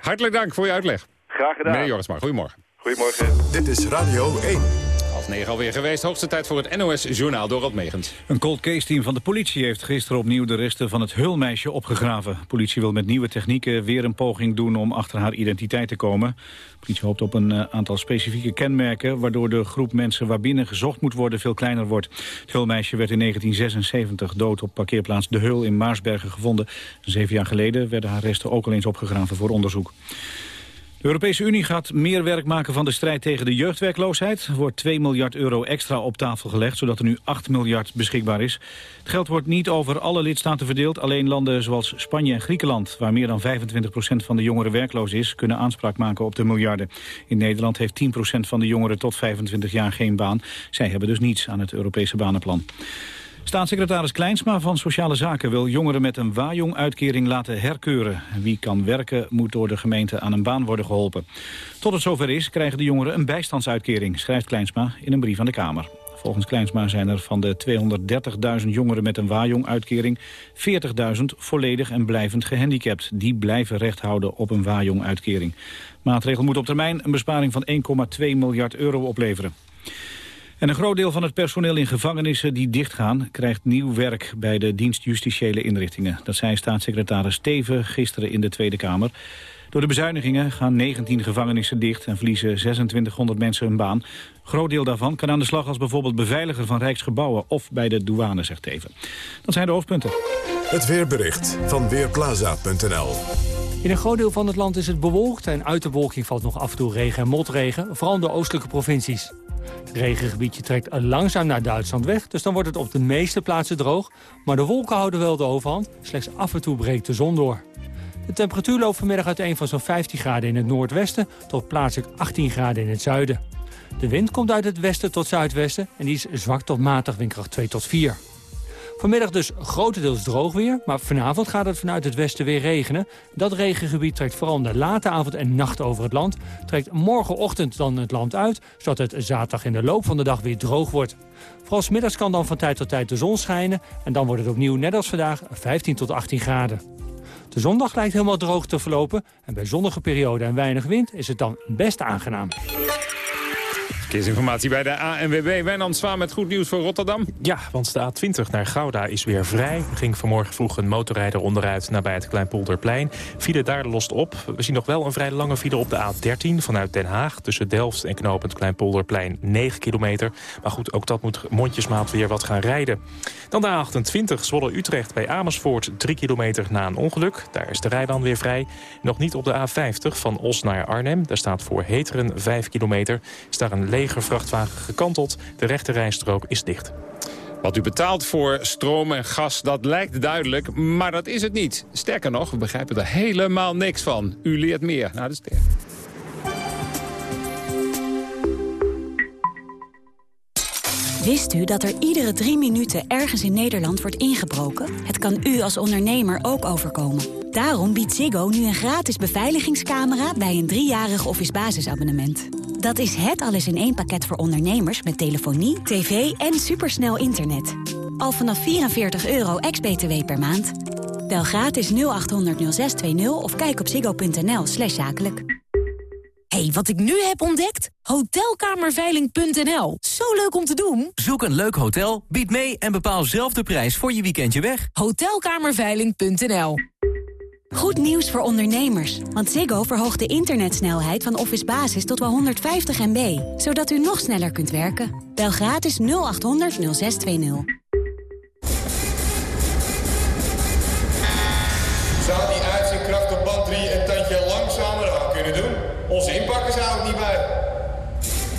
Hartelijk dank voor je uitleg. Graag gedaan. Meneer Jorisma, goedemorgen. Goedemorgen. Dit is Radio 1. Alweer geweest. Hoogste tijd voor het NOS-journaal door Megens. Een cold case team van de politie heeft gisteren opnieuw de resten van het hulmeisje opgegraven. De politie wil met nieuwe technieken weer een poging doen om achter haar identiteit te komen. De politie hoopt op een aantal specifieke kenmerken... waardoor de groep mensen waarbinnen gezocht moet worden veel kleiner wordt. Het hulmeisje werd in 1976 dood op parkeerplaats De Heul in Maarsbergen gevonden. Zeven jaar geleden werden haar resten ook al eens opgegraven voor onderzoek. De Europese Unie gaat meer werk maken van de strijd tegen de jeugdwerkloosheid. Er wordt 2 miljard euro extra op tafel gelegd, zodat er nu 8 miljard beschikbaar is. Het geld wordt niet over alle lidstaten verdeeld. Alleen landen zoals Spanje en Griekenland, waar meer dan 25% van de jongeren werkloos is, kunnen aanspraak maken op de miljarden. In Nederland heeft 10% van de jongeren tot 25 jaar geen baan. Zij hebben dus niets aan het Europese banenplan. Staatssecretaris Kleinsma van Sociale Zaken wil jongeren met een Wajong-uitkering laten herkeuren. Wie kan werken moet door de gemeente aan een baan worden geholpen. Tot het zover is krijgen de jongeren een bijstandsuitkering, schrijft Kleinsma in een brief aan de Kamer. Volgens Kleinsma zijn er van de 230.000 jongeren met een Wajong-uitkering 40.000 volledig en blijvend gehandicapt. Die blijven recht houden op een Wajong-uitkering. Maatregel moet op termijn een besparing van 1,2 miljard euro opleveren. En een groot deel van het personeel in gevangenissen die dichtgaan... krijgt nieuw werk bij de dienst justitiële inrichtingen. Dat zei staatssecretaris Steven gisteren in de Tweede Kamer. Door de bezuinigingen gaan 19 gevangenissen dicht... en verliezen 2600 mensen hun baan. Een groot deel daarvan kan aan de slag als bijvoorbeeld beveiliger van Rijksgebouwen... of bij de douane, zegt Teven. Dat zijn de hoofdpunten. Het weerbericht van Weerplaza.nl in een groot deel van het land is het bewolkt en uit de bewolking valt nog af en toe regen en motregen, vooral in de oostelijke provincies. Het regengebiedje trekt langzaam naar Duitsland weg, dus dan wordt het op de meeste plaatsen droog. Maar de wolken houden wel de overhand, slechts af en toe breekt de zon door. De temperatuur loopt vanmiddag uiteen van zo'n 15 graden in het noordwesten tot plaatselijk 18 graden in het zuiden. De wind komt uit het westen tot zuidwesten en die is zwak tot matig windkracht 2 tot 4. Vanmiddag dus grotendeels droog weer, maar vanavond gaat het vanuit het westen weer regenen. Dat regengebied trekt vooral in de late avond en nacht over het land. Trekt morgenochtend dan het land uit, zodat het zaterdag in de loop van de dag weer droog wordt. Vooral middags kan dan van tijd tot tijd de zon schijnen en dan wordt het opnieuw net als vandaag 15 tot 18 graden. De zondag lijkt helemaal droog te verlopen en bij zonnige periode en weinig wind is het dan best aangenaam. Verkeersinformatie bij de ANWB. Wijnand Zwaan met goed nieuws voor Rotterdam. Ja, want de A20 naar Gouda is weer vrij. Ging vanmorgen vroeg een motorrijder onderuit nabij het Kleinpolderplein. File daar lost op. We zien nog wel een vrij lange file op de A13 vanuit Den Haag... tussen Delft en knooppunt Kleinpolderplein 9 kilometer. Maar goed, ook dat moet mondjesmaat weer wat gaan rijden. Dan de A28 Zwolle-Utrecht bij Amersfoort 3 kilometer na een ongeluk. Daar is de rijbaan weer vrij. Nog niet op de A50 van Os naar Arnhem. Daar staat voor Heteren 5 kilometer. Is daar een legervrachtwagen gekanteld. De rechte rijstrook is dicht. Wat u betaalt voor stroom en gas, dat lijkt duidelijk, maar dat is het niet. Sterker nog, we begrijpen er helemaal niks van. U leert meer. Nou, dat is sterk. Wist u dat er iedere drie minuten ergens in Nederland wordt ingebroken? Het kan u als ondernemer ook overkomen. Daarom biedt Ziggo nu een gratis beveiligingscamera bij een driejarig office basisabonnement. Dat is het alles in één pakket voor ondernemers met telefonie, tv en supersnel internet. Al vanaf 44 euro ex-BTW per maand. Bel gratis 0800 0620 of kijk op ziggo.nl slash zakelijk. hey, wat ik nu heb ontdekt? Hotelkamerveiling.nl. Zo leuk om te doen. Zoek een leuk hotel, bied mee en bepaal zelf de prijs voor je weekendje weg. Hotelkamerveiling.nl. Goed nieuws voor ondernemers, want Ziggo verhoogt de internetsnelheid van Office Basis tot wel 150 MB, zodat u nog sneller kunt werken. Bel gratis 0800 0620. Zou die uitzendkracht op band 3 een tandje langzamer aan kunnen doen? Onze inpakken zou het niet bij.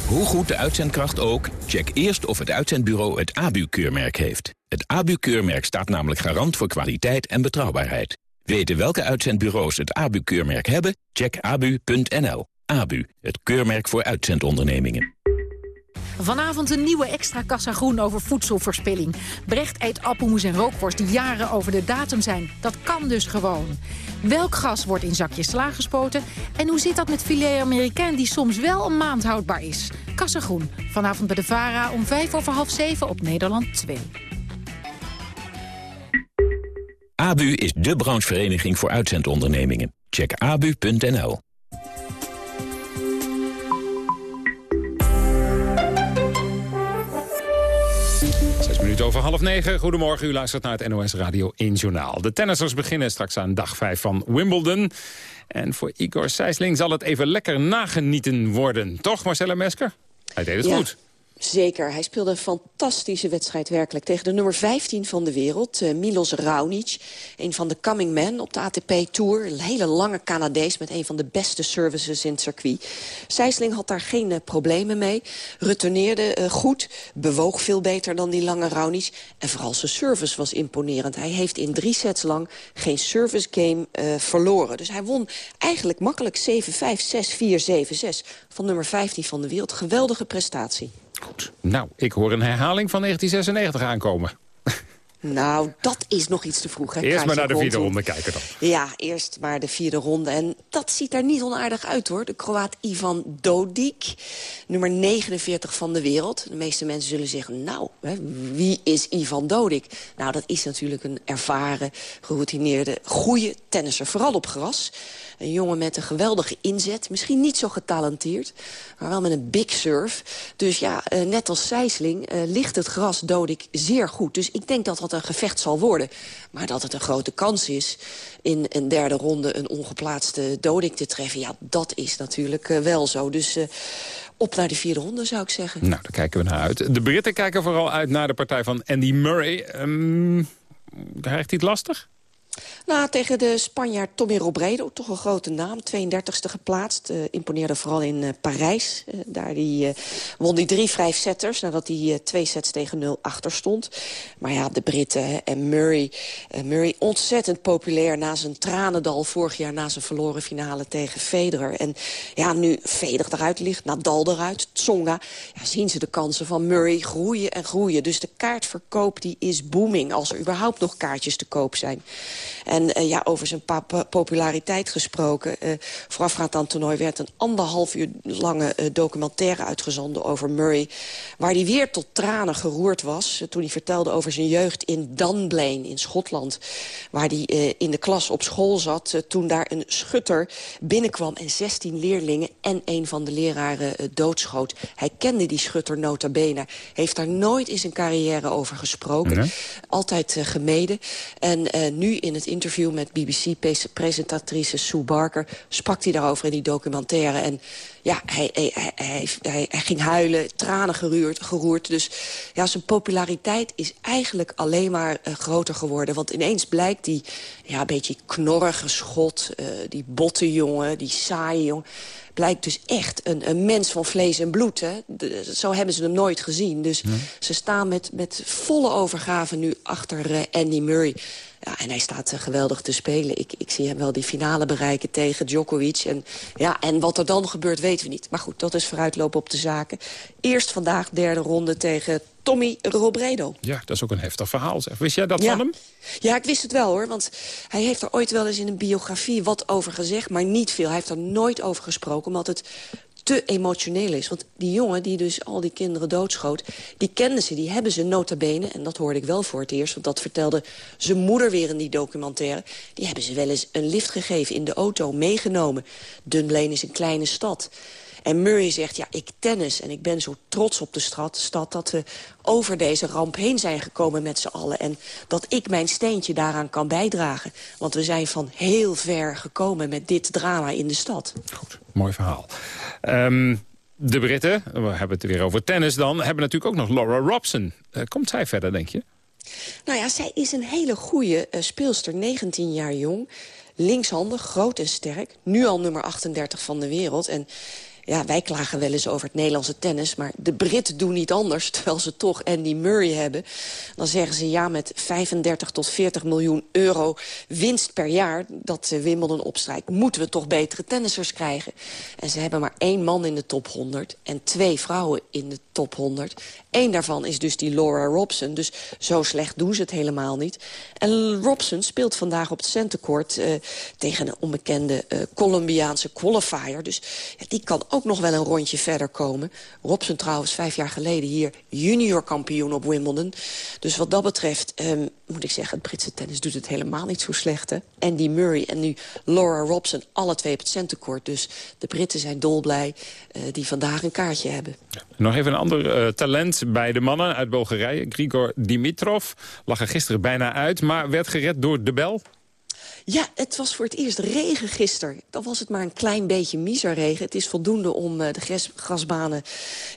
Hoe goed de uitzendkracht ook, check eerst of het uitzendbureau het ABU-keurmerk heeft. Het ABU-keurmerk staat namelijk garant voor kwaliteit en betrouwbaarheid. Weten welke uitzendbureaus het ABU-keurmerk hebben? Check abu.nl. ABU, het keurmerk voor uitzendondernemingen. Vanavond een nieuwe extra kassa groen over voedselverspilling. Brecht eet appelmoes en rookworst die jaren over de datum zijn. Dat kan dus gewoon. Welk gas wordt in zakjes sla gespoten? En hoe zit dat met filet américain die soms wel een maand houdbaar is? Kassa groen. Vanavond bij de VARA om vijf over half zeven op Nederland 2. ABU is de branchevereniging voor uitzendondernemingen. Check abu.nl. Zes minuten over half negen. Goedemorgen, u luistert naar het NOS Radio 1 Journaal. De tennissers beginnen straks aan dag 5 van Wimbledon. En voor Igor Sijsling zal het even lekker nagenieten worden. Toch, Marcella Mesker? Hij deed het Ja. goed. Zeker, hij speelde een fantastische wedstrijd werkelijk... tegen de nummer 15 van de wereld, eh, Milos Raonic. Een van de coming men op de ATP Tour. Hele lange Canadees met een van de beste services in het circuit. Sijsling had daar geen eh, problemen mee. Retourneerde eh, goed, bewoog veel beter dan die lange Raonic. En vooral zijn service was imponerend. Hij heeft in drie sets lang geen service game verloren. Dus hij won eigenlijk makkelijk 7-5, 6-4, 7-6... van nummer 15 van de wereld. Geweldige prestatie. Nou, ik hoor een herhaling van 1996 aankomen. Nou, dat is nog iets te vroeg. Hè, Eerst maar naar de vierde Ronde. ronde kijken dan. Ja, eerst maar de vierde ronde. En dat ziet er niet onaardig uit, hoor. De Kroaat Ivan Dodik, nummer 49 van de wereld. De meeste mensen zullen zeggen, nou, hè, wie is Ivan Dodik? Nou, dat is natuurlijk een ervaren, geroutineerde, goede tennisser. Vooral op gras. Een jongen met een geweldige inzet. Misschien niet zo getalenteerd, maar wel met een big serve. Dus ja, eh, net als Sijsling eh, ligt het gras Dodik zeer goed. Dus ik denk dat dat een gevecht zal worden. Maar dat het een grote kans is in een derde ronde een ongeplaatste Dodik te treffen... ja, dat is natuurlijk eh, wel zo. Dus op naar de vierde ronde, zou ik zeggen. Nou, daar kijken we naar uit. De Britten kijken vooral uit naar de partij van Andy Murray. Um, krijgt hij het lastig? Nou, tegen de Spanjaard Tommy Robredo, toch een grote naam. 32e geplaatst, eh, imponeerde vooral in eh, Parijs. Eh, daar die, won hij drie vijf setters nadat hij twee sets tegen nul achter stond. Maar ja, de Britten en Murray. Murray ontzettend populair na zijn tranendal vorig jaar... na zijn verloren finale tegen Federer. En ja, nu Federer eruit ligt, Nadal eruit, Tsonga... Ja, zien ze de kansen van Murray groeien en groeien. Dus de kaartverkoop die is booming, als er überhaupt nog kaartjes te koop zijn. En eh, ja, over zijn pa- populariteit gesproken. eh voorafgaand aan het toernooi werd een anderhalf uur lange eh, documentaire uitgezonden over Murray. Waar hij weer tot tranen geroerd was. eh, toen hij vertelde over zijn jeugd in Dunblane in Schotland. Waar hij eh, in de klas op school zat. eh, toen daar een schutter binnenkwam en 16 leerlingen en een van de leraren eh, doodschoot. Hij kende die schutter nota bene. Heeft daar nooit in zijn carrière over gesproken. Nee. Altijd eh, gemeden. En eh, nu in het interview met BBC-presentatrice Sue Barker... sprak hij daarover in die documentaire. En ja, hij, hij, hij, hij, ging huilen, tranen geroerd, geroerd. Dus ja, zijn populariteit is eigenlijk alleen maar eh, groter geworden. Want ineens blijkt die ja, een beetje knorrige schot... eh, die botte jongen, die saaie jongen... blijkt dus echt een, een mens van vlees en bloed. Hè? De- zo hebben ze hem nooit gezien. Dus ze staan met, met volle overgave nu achter eh, Andy Murray... Ja, en hij staat geweldig te spelen. Ik, ik zie hem wel die finale bereiken tegen Djokovic. En, ja, en wat er dan gebeurt weten we niet. Maar goed, dat is vooruitlopen op de zaken. Eerst vandaag derde ronde tegen Tommy Robredo. Ja, dat is ook een heftig verhaal. Zeg. Wist jij dat Ja. van hem? Ja, ik wist het wel hoor. Want hij heeft er ooit wel eens in een biografie wat over gezegd. Maar niet veel. Hij heeft er nooit over gesproken. Omdat het te emotioneel is. Want die jongen die dus al die kinderen doodschoot... die kenden ze, die hebben ze nota bene. En dat hoorde ik wel voor het eerst. Want dat vertelde zijn moeder weer in die documentaire. Die hebben ze wel eens een lift gegeven in de auto, meegenomen. Dunblane is een kleine stad. En Murray zegt, ja, ik tennis en ik ben zo trots op de stad, stad... dat we over deze ramp heen zijn gekomen met z'n allen... en dat ik mijn steentje daaraan kan bijdragen. Want we zijn van heel ver gekomen met dit drama in de stad. Mooi verhaal. Ehm, de Britten, we hebben het weer over tennis dan... hebben natuurlijk ook nog Laura Robson. Eh, komt zij verder, denk je? Nou ja, zij is een hele goede eh, speelster, 19 jaar jong. Linkshandig, groot en sterk. Nu al nummer 38 van de wereld. En ja, wij klagen wel eens over het Nederlandse tennis... maar de Britten doen niet anders, terwijl ze toch Andy Murray hebben. Dan zeggen ze ja, met 35 tot 40 miljoen euro winst per jaar... dat uh, Wimbledon opstrijkt, moeten we toch betere tennissers krijgen. En ze hebben maar één man in de top 100 en twee vrouwen in de top 100. Eén daarvan is dus die Laura Robson. Dus zo slecht doen ze het helemaal niet. En Robson speelt vandaag op het centercourt... Uh, tegen een onbekende uh, Colombiaanse qualifier. Dus ja, die kan ook nog wel een rondje verder komen. Robson trouwens vijf jaar geleden hier junior kampioen op Wimbledon. Dus wat dat betreft um, moet ik zeggen... het Britse tennis doet het helemaal niet zo slecht. Hè? Andy Murray en nu Laura Robson, alle twee op het centercourt. Dus de Britten zijn dolblij uh, die vandaag een kaartje hebben. Nog even een ander uh, talent bij de mannen uit Bulgarije. Grigor Dimitrov lag er gisteren bijna uit, maar werd gered door de bel. Ja, het was voor het eerst regen gisteren. Dan was het maar een klein beetje miserregen. Het is voldoende om uh, de gras, grasbanen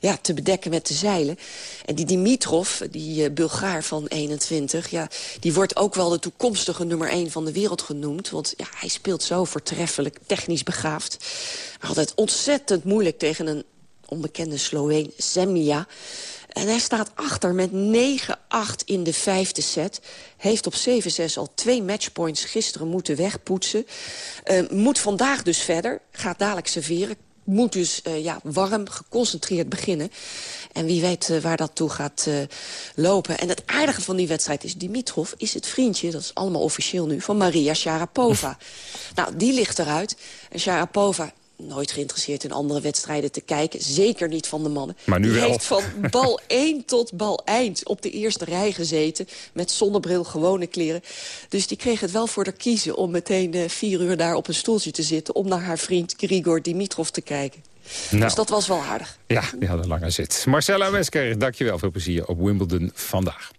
ja, te bedekken met de zeilen. En die Dimitrov, die uh, Bulgaar van 21... Ja, die wordt ook wel de toekomstige nummer 1 van de wereld genoemd. Want ja, hij speelt zo voortreffelijk, technisch begaafd. Maar altijd ontzettend moeilijk tegen een onbekende Sloveen, Semja. En hij staat achter met 9-8 in de vijfde set. Heeft op 7-6 al twee matchpoints gisteren moeten wegpoetsen. Uh, moet vandaag dus verder. Gaat dadelijk serveren. Moet dus uh, ja, warm, geconcentreerd beginnen. En wie weet uh, waar dat toe gaat lopen. En het aardige van die wedstrijd is... Dimitrov is het vriendje, dat is allemaal officieel nu... van Maria Sharapova. nou, die ligt eruit. En Sharapova nooit geïnteresseerd in andere wedstrijden te kijken. Zeker niet van de mannen. Maar nu Die wel. heeft van bal 1 tot bal eind op de eerste rij gezeten. Met zonnebril, gewone kleren. Dus die kreeg het wel voor haar kiezen om meteen uh, vier uur daar op een stoeltje te zitten... om naar haar vriend Grigor Dimitrov te kijken. Nou. Dus dat was wel aardig. Ja, die had een lange zit. Marcella Wesker, dankjewel. Veel plezier op Wimbledon vandaag.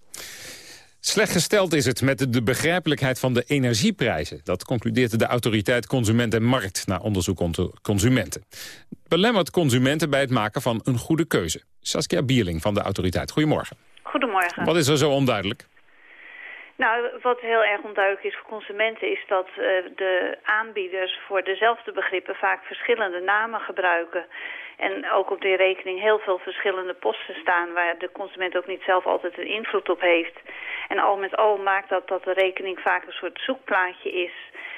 Slecht gesteld is het met de begrijpelijkheid van de energieprijzen. Dat concludeert de autoriteit Consument en Markt... na onderzoek onder consumenten. Belemmert consumenten bij het maken van een goede keuze. Saskia Bierling van de autoriteit. Goedemorgen. Goedemorgen. Wat is er zo onduidelijk? Nou, wat heel erg onduidelijk is voor consumenten... is dat uh, de aanbieders voor dezelfde begrippen vaak verschillende namen gebruiken... En ook op de rekening heel veel verschillende posten staan... waar de consument ook niet zelf altijd een invloed op heeft. En al met al maakt dat dat de rekening vaak een soort zoekplaatje is...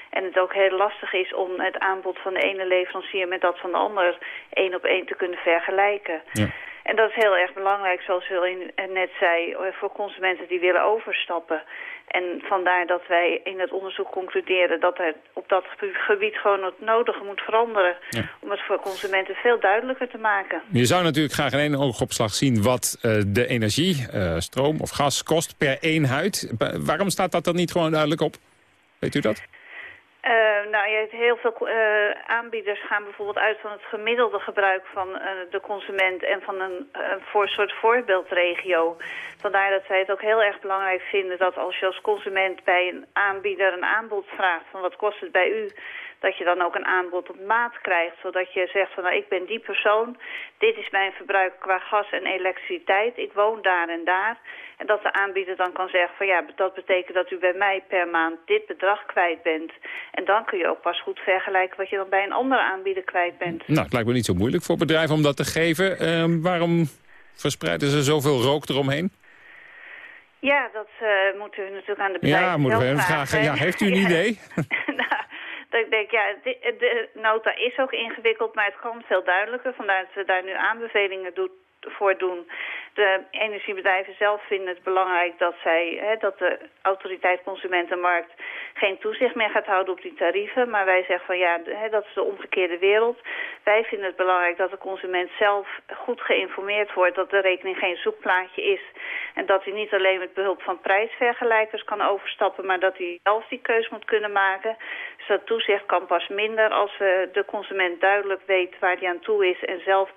En het ook heel lastig is om het aanbod van de ene leverancier met dat van de ander één op één te kunnen vergelijken. Ja. En dat is heel erg belangrijk, zoals u net zei, voor consumenten die willen overstappen. En vandaar dat wij in het onderzoek concluderen dat er op dat gebied gewoon het nodige moet veranderen. Ja. Om het voor consumenten veel duidelijker te maken. Je zou natuurlijk graag in één oogopslag zien wat uh, de energie, uh, stroom of gas kost per eenheid. Waarom staat dat dan niet gewoon duidelijk op? Weet u dat? Uh, nou, je hebt heel veel uh, aanbieders gaan bijvoorbeeld uit van het gemiddelde gebruik van uh, de consument en van een, een voor, soort voorbeeldregio. Vandaar dat zij het ook heel erg belangrijk vinden dat als je als consument bij een aanbieder een aanbod vraagt van wat kost het bij u, dat je dan ook een aanbod op maat krijgt. Zodat je zegt van nou, ik ben die persoon, dit is mijn verbruik qua gas en elektriciteit, ik woon daar en daar. En dat de aanbieder dan kan zeggen van ja, dat betekent dat u bij mij per maand dit bedrag kwijt bent. En dan kun je ook pas goed vergelijken wat je dan bij een andere aanbieder kwijt bent. Nou, het lijkt me niet zo moeilijk voor bedrijven om dat te geven. Ehm, waarom verspreiden ze zoveel rook eromheen? Ja, dat uh, moeten we natuurlijk aan de bedrijven Ja, moeten we hem vragen. Ja, heeft u een idee? nou, dat ik denk, ja, de, nota is ook ingewikkeld, maar het kan veel duidelijker. Vandaar dat we daar nu aanbevelingen doen voor doen. De energiebedrijven zelf vinden het belangrijk dat, zij, hè, dat de autoriteit Consumentenmarkt geen toezicht meer gaat houden op die tarieven. Maar wij zeggen van ja, hè, dat is de omgekeerde wereld. Wij vinden het belangrijk dat de consument zelf goed geïnformeerd wordt. Dat de rekening geen zoekplaatje is. En dat hij niet alleen met behulp van prijsvergelijkers kan overstappen. Maar dat hij zelf die keus moet kunnen maken. Dat toezicht kan pas minder als de consument duidelijk weet waar hij aan toe is. En zelf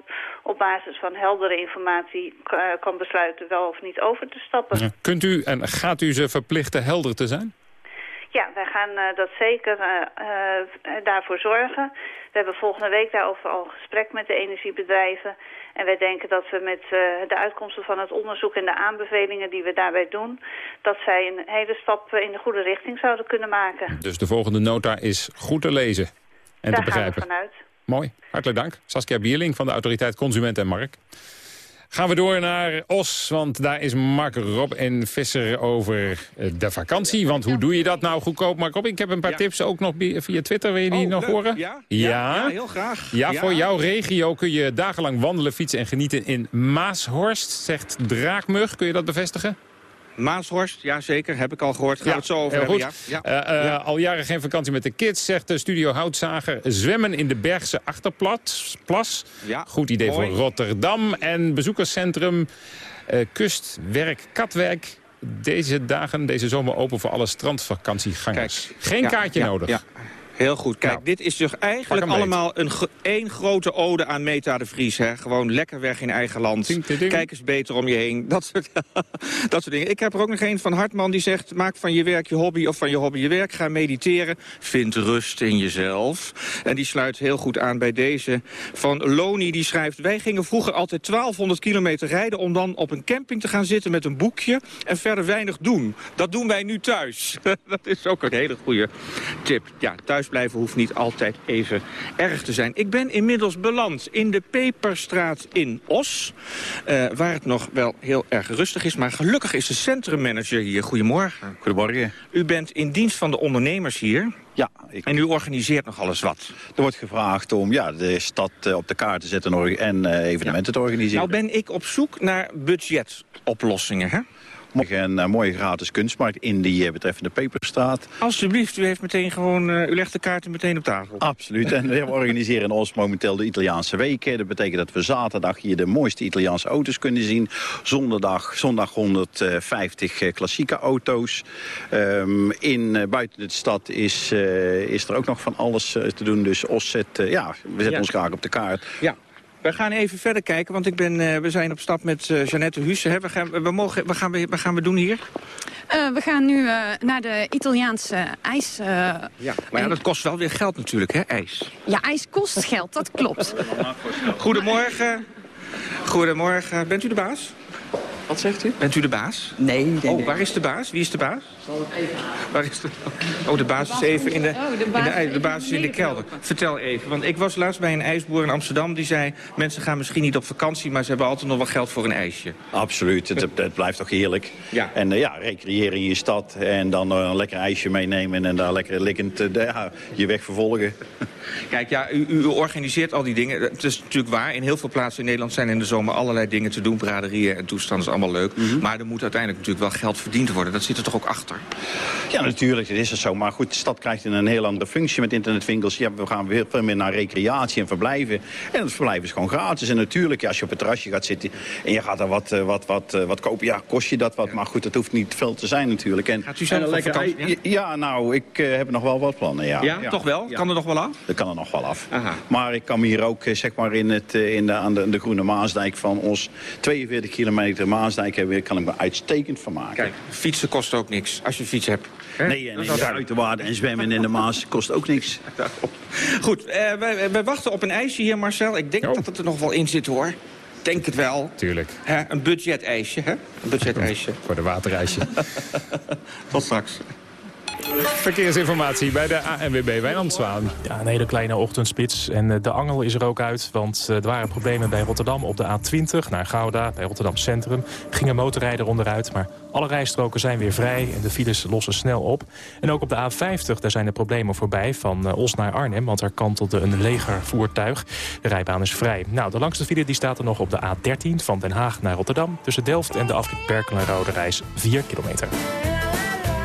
op basis van heldere informatie kan besluiten wel of niet over te stappen. Kunt u en gaat u ze verplichten helder te zijn? Ja, wij gaan uh, dat zeker uh, uh, daarvoor zorgen. We hebben volgende week daarover al gesprek met de energiebedrijven. En wij denken dat we met de uitkomsten van het onderzoek en de aanbevelingen die we daarbij doen... dat zij een hele stap in de goede richting zouden kunnen maken. Dus de volgende nota is goed te lezen en Daar te begrijpen. Gaan we vanuit. Mooi, hartelijk dank. Saskia Bierling van de Autoriteit Consument en Markt. Gaan we door naar Os, want daar is Mark Robin Visser over eh, de vakantie. Want hoe doe je dat nou goedkoop, Mark Robin? Ik heb een paar tips ook nog via Twitter. Wil je die oh, nog leuk. horen? Ja? Ja? Ja, heel graag. Ja, voor jouw regio kun je dagenlang wandelen, fietsen en genieten in Maashorst, zegt Draakmug. Kun je dat bevestigen? Maashorst, ja zeker, heb ik al gehoord. Gaan we het zo over hebben. goed. Ja. Uh, uh, Ja. Al jaren geen vakantie met de kids, zegt de studio Houtzager. Zwemmen in de Bergse Achterplas. Plas. Ja, Goed idee mooi. voor Rotterdam. En bezoekerscentrum uh, Kustwerk Katwijk. Deze dagen, deze zomer open voor alle strandvakantiegangers. geen Ja, kaartje ja, nodig. ja. Heel goed. Kijk, dit is toch eigenlijk allemaal een één grote ode aan Meta de Vries. Hè? Gewoon lekker weg in eigen land. Kijk eens beter om je heen. Dat soort, dat soort dingen. Ik heb er ook nog een van Hartman die zegt... maak van je werk je hobby of van je hobby je werk. Ga mediteren. Vind rust in jezelf. En die sluit heel goed aan bij deze van Loni. Die schrijft... Wij gingen vroeger altijd 1200 kilometer rijden... om dan op een camping te gaan zitten met een boekje... en verder weinig doen. Dat doen wij nu thuis. dat is ook een hele goede tip. Ja, thuis blijven hoeft niet altijd even erg te zijn. Ik ben inmiddels beland in de Peperstraat in Os. eh, waar het nog wel heel erg rustig is. Maar gelukkig is de centrummanager hier. Goedemorgen. Goedemorgen. U bent in dienst van de ondernemers hier. Ja. En u organiseert nog alles wat. Er wordt gevraagd om ja, de stad eh, op de kaart te zetten en eh, evenementen te organiseren. Nou ben ik op zoek naar budgetoplossingen, hè? Morgen een eh, mooie gratis kunstmarkt in die eh, betreffende Peperstraat. Alsjeblieft, u heeft meteen gewoon... eh, u legt de kaarten meteen op tafel. Absoluut. En we organiseren in ons momenteel de Italiaanse weken. Dat betekent dat we zaterdag hier de mooiste Italiaanse auto's kunnen zien. Zondag, zondag 150 eh, klassieke auto's. Ehm, in, buiten de stad is, is er ook nog van alles te doen. Dus Os zet, ja, we zetten Ja. ons graag op de kaart. Ja. We gaan even verder kijken, want ik ben, eh, we zijn op stap met eh Jeannette Husse. Hè? We gaan, we mogen, wat, gaan we, wat gaan we doen hier? Eh, we gaan nu eh, naar de Italiaanse ijs. eh, Ja, maar ja, dat kost wel weer geld natuurlijk, hè, ijs. ja, ijs kost geld, dat klopt. Goedemorgen. Goedemorgen. Bent u de baas? Wat zegt u? Bent u de baas? Nee, nee, Oh, nee. waar is de baas? Wie is de baas? Waar is de... Oh, de baas is even in de, Oh, de in baas de, is ij- de even baas is in de kelder. Vertel even, want ik was laatst bij een ijsboer in Amsterdam... die zei, mensen gaan misschien niet op vakantie... maar ze hebben altijd nog wel geld voor een ijsje. Absoluut, het, het blijft toch heerlijk. Ja. En eh, ja, recreëren in je stad en dan eh, een lekker ijsje meenemen... en daar lekker liggend eh, ja, je weg vervolgen. Kijk, ja, u, u organiseert al die dingen. Het is natuurlijk waar. In heel veel plaatsen in Nederland zijn in de zomer allerlei dingen te doen. Braderieën en toestanden is allemaal leuk. Mhm. Maar er moet uiteindelijk natuurlijk wel geld verdiend worden. Dat zit er toch ook achter? Ja, natuurlijk, dat is het zo. Maar goed, de stad krijgt een hele andere functie met internetwinkels. Ja, we gaan weer veel meer naar recreatie en verblijven. En het verblijf is gewoon gratis. En natuurlijk, ja, als je op het terrasje gaat zitten en je gaat daar wat, eh, wat, wat, eh, wat kopen, ja, kost je dat wat. Maar goed, dat hoeft niet veel te zijn natuurlijk. En, Gaat u zelf en lekker- vakantie, ja? Ja, nou, ik eh, heb nog wel wat plannen, ja. Ja, toch wel? Kan er nog wel af? dat kan er nog wel af. Maar ik kan me hier ook zeg maar in het, in de, aan de, de Groene Maasdijk van ons 42 kilometer Maasdijk hebben, kan ik me uitstekend van maken. Kijk, fietsen kost ook niks als je een fiets hebt. Hè? Nee, en de uiterwaarden en zwemmen in de Maas kost ook niks. Goed, eh, wij, wij wachten op een ijsje hier, Marcel. Ik denk dat het er nog wel in zit, hoor. Denk het wel. Tuurlijk. Hè? Een budget-ijsje, hè? Een budget-ijsje. Voor de waterijsje. Tot straks. Verkeersinformatie bij de ANWB Wijnand Zwaan. Ja, een hele kleine ochtendspits. En eh, de angel is er ook uit, want eh, er waren problemen bij Rotterdam op de A20 naar Gouda, bij Rotterdam Centrum. Ging een motorrijder onderuit, maar alle rijstroken zijn weer vrij en de files lossen snel op. En ook op de A50, daar zijn de problemen voorbij van eh, Os naar Arnhem, want er kantelde een legervoertuig. De rijbaan is vrij. Nou, de langste file die staat er nog op de A13 van Den Haag naar Rotterdam. Tussen Delft en de afrit Berkelen-Rode Reis 4 kilometer.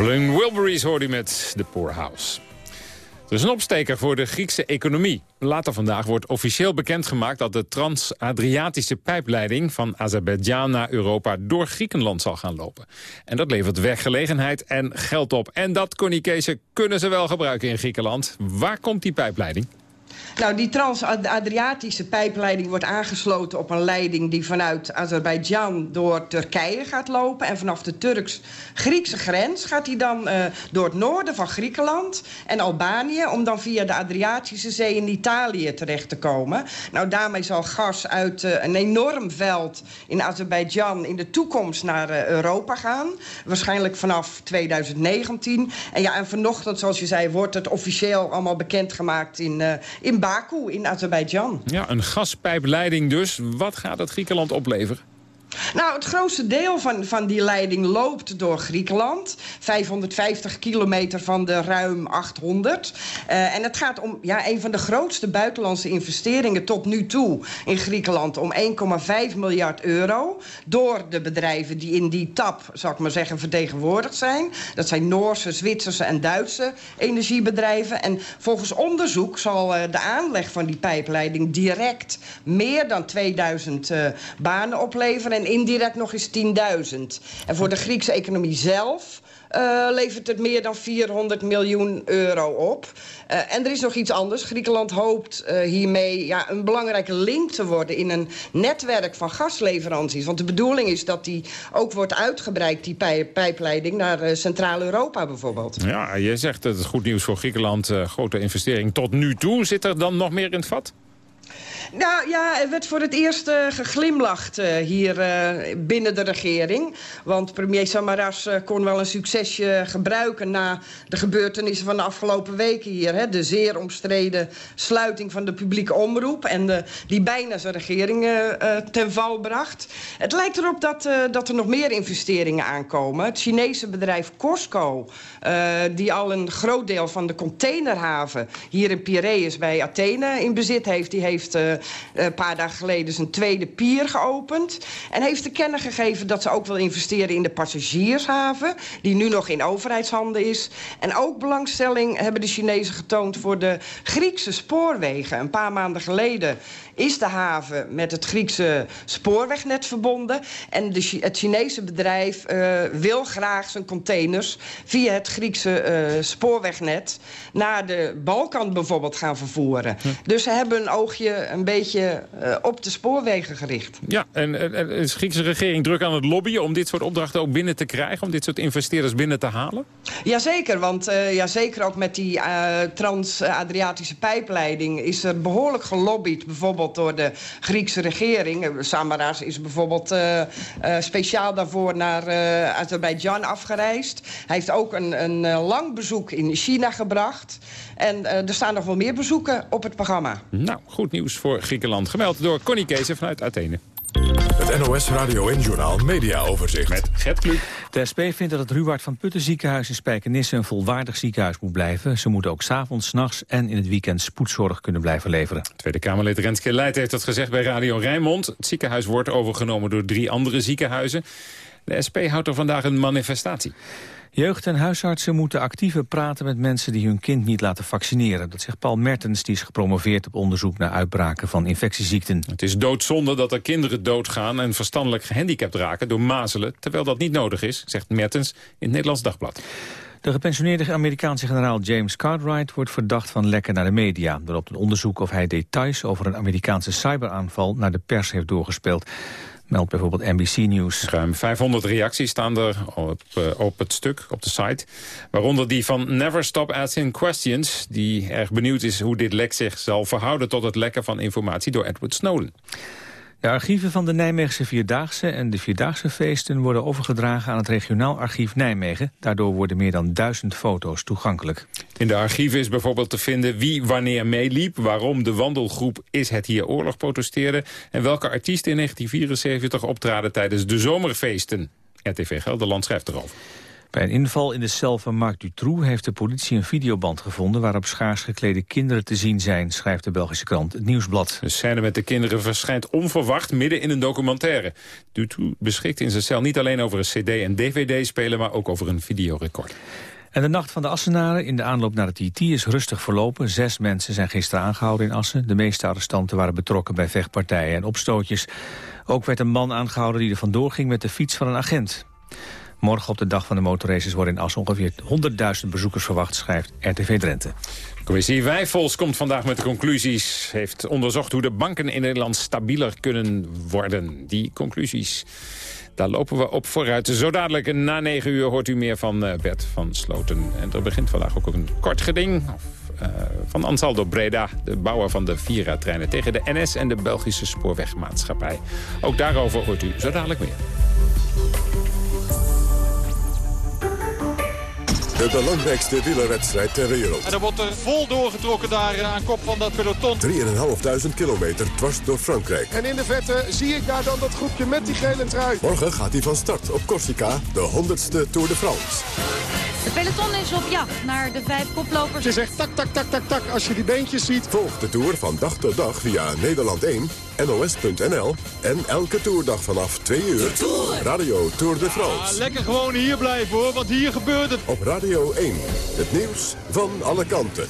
Traveling Wilburys hoorde u met The Poor House. Er is een opsteker voor de Griekse economie. Later vandaag wordt officieel bekendgemaakt dat de trans-Adriatische pijpleiding van Azerbeidzjan naar Europa door Griekenland zal gaan lopen. En dat levert werkgelegenheid en geld op. En dat, Connie kunnen ze wel gebruiken in Griekenland. Waar komt die pijpleiding? Nou, die trans-Adriatische pijpleiding wordt aangesloten op een leiding... die vanuit Azerbeidzjan door Turkije gaat lopen. En vanaf de Turks-Griekse grens gaat die dan uh, door het noorden van Griekenland... en Albanië, om dan via de Adriatische Zee in Italië terecht te komen. Nou, daarmee zal gas uit uh, een enorm veld in Azerbeidzjan... in de toekomst naar uh, Europa gaan. Waarschijnlijk vanaf 2019. En ja, en vanochtend, zoals je zei, wordt het officieel allemaal bekendgemaakt in, in Baku in Azerbeidzjan. Ja, een gaspijpleiding dus. Wat gaat het Griekenland opleveren? Nou, het grootste deel van, van die leiding loopt door Griekenland. 550 kilometer van de ruim 800. Uh, en het gaat om ja, een van de grootste buitenlandse investeringen tot nu toe in Griekenland. Om 1,5 miljard euro. Door de bedrijven die in die tap, zou ik maar zeggen, vertegenwoordigd zijn. Dat zijn Noorse, Zwitserse en Duitse energiebedrijven. En volgens onderzoek zal uh, de aanleg van die pijpleiding direct meer dan 2000 uh, banen opleveren en indirect nog eens 10.000. En voor de Griekse economie zelf uh, levert het meer dan 400 miljoen euro op. Uh, en er is nog iets anders. Griekenland hoopt uh, hiermee ja, een belangrijke link te worden... in een netwerk van gasleveranties. Want de bedoeling is dat die ook wordt uitgebreid, die pijpleiding... naar Centraal-Europa bijvoorbeeld. Ja, je zegt dat het goed nieuws voor Griekenland. grote investering tot nu toe. Zit er dan nog meer in het vat? Nou ja, er werd voor het eerst uh, geglimlacht uh, hier uh, binnen de regering. Want premier Samaras kon wel een succesje gebruiken... na de gebeurtenissen van de afgelopen weken hier. Hè? De zeer omstreden sluiting van de publieke omroep... en de, die bijna zijn regering ten val bracht. Het lijkt erop dat, dat er nog meer investeringen aankomen. Het Chinese bedrijf Costco... die al een groot deel van de containerhaven hier in Piraeus bij Athene in bezit heeft... die heeft eh, een paar dagen geleden zijn tweede pier geopend. En heeft te kennen gegeven dat ze ook wil investeren in de passagiershaven... die nu nog in overheidshanden is. En ook belangstelling hebben de Chinezen getoond voor de Griekse spoorwegen. Een paar maanden geleden is de haven met het Griekse spoorwegnet verbonden. En de, het Chinese bedrijf uh, wil graag zijn containers via het Griekse uh, spoorwegnet naar de Balkan bijvoorbeeld gaan vervoeren. Hm. Dus ze hebben een oogje een beetje uh, op de spoorwegen gericht. Ja, en, en, de Griekse regering druk aan het lobbyen om dit soort opdrachten ook binnen te krijgen, om dit soort investeerders binnen te halen? Jazeker, want ja, zeker ook met die trans-Adriatische pijpleiding is er behoorlijk gelobbyd, bijvoorbeeld door de Griekse regering. Eh, Samaras is bijvoorbeeld uh, uh, speciaal daarvoor naar Azerbeidzjan afgereisd. Hij heeft ook een, een lang bezoek in China gebracht. En er staan nog wel meer bezoeken op het programma. Nou, goed nieuws voor Griekenland. Gemeld door Connie Kees vanuit Athene. Het NOS Radio en Journal Media Overzicht. Met Gert Kluk. De SP vindt dat het Ruwaard van Putten ziekenhuis in Spijkenisse een volwaardig ziekenhuis moet blijven. Ze moeten ook s'avonds, s'nachts en in het weekend spoedzorg kunnen blijven leveren. Tweede Kamerlid Renske Leijt heeft dat gezegd bij Radio Rijnmond. Het ziekenhuis wordt overgenomen door drie andere ziekenhuizen. De SP houdt er vandaag een manifestatie. Jeugd- en huisartsen moeten actiever praten met mensen die hun kind niet laten vaccineren. Dat zegt Paul Mertens, die is gepromoveerd op onderzoek naar uitbraken van infectieziekten. Het is doodzonde dat er kinderen doodgaan en verstandelijk gehandicapt raken door mazelen, terwijl dat niet nodig is, zegt Mertens in het Nederlands Dagblad. De gepensioneerde Amerikaanse generaal James Cartwright wordt verdacht van lekken naar de media. Er loopt een onderzoek of hij details over een Amerikaanse cyberaanval naar de pers heeft doorgespeeld meldt bijvoorbeeld NBC News. Ruim 500 reacties staan er op, uh, op het stuk, op de site. Waaronder die van Never Stop Asking Questions... die erg benieuwd is hoe dit lek zich zal verhouden... tot het lekken van informatie door Edward Snowden. De archieven van de Nijmeegse Vierdaagse en de Vierdaagse feesten worden overgedragen aan het regionaal archief Nijmegen. Daardoor worden meer dan duizend foto's toegankelijk. In de archieven is bijvoorbeeld te vinden wie wanneer meeliep, waarom de wandelgroep Is het hier oorlog protesteerde en welke artiesten in 1974 optraden tijdens de zomerfeesten. RTV Gelderland schrijft erover. Bij een inval in de cel van Marc Dutroux heeft de politie een videoband gevonden... waarop schaars geklede kinderen te zien zijn, schrijft de Belgische krant Het Nieuwsblad. De scène met de kinderen verschijnt onverwacht midden in een documentaire. Dutroux beschikt in zijn cel niet alleen over een cd- en dvd-speler... maar ook over een videorecord. En de nacht van de Assenaren in de aanloop naar het IT is rustig verlopen. Zes mensen zijn gisteren aangehouden in Assen. De meeste arrestanten waren betrokken bij vechtpartijen en opstootjes. Ook werd een man aangehouden die er vandoor ging met de fiets van een agent. Morgen op de dag van de motorraces worden in As ongeveer 100.000 bezoekers verwacht, schrijft RTV Drenthe. Commissie Wijfels komt vandaag met de conclusies. Heeft onderzocht hoe de banken in Nederland stabieler kunnen worden. Die conclusies, daar lopen we op vooruit. Zo dadelijk na negen uur hoort u meer van uh, Bert van Sloten. En er begint vandaag ook een kort geding uh, van Ansaldo Breda, de bouwer van de Vira-treinen... tegen de NS en de Belgische spoorwegmaatschappij. Ook daarover hoort u zo dadelijk meer. De belangrijkste wielerwedstrijd ter wereld. En er wordt er vol doorgetrokken daar aan kop van dat peloton. 3.500 kilometer dwars door Frankrijk. En in de vette zie ik daar dan dat groepje met die gele trui. Morgen gaat hij van start op Corsica, de 100ste Tour de France. De peloton is op jacht naar de vijf koplopers. Je zegt tak, tak, tak, tak, tak als je die beentjes ziet. Volg de Tour van dag tot dag via Nederland 1, NOS.nl en elke toerdag vanaf 2 uur. Radio Tour de France. Ah, lekker gewoon hier blijven hoor, want hier gebeurt het. Op Radio 1, het nieuws van alle kanten.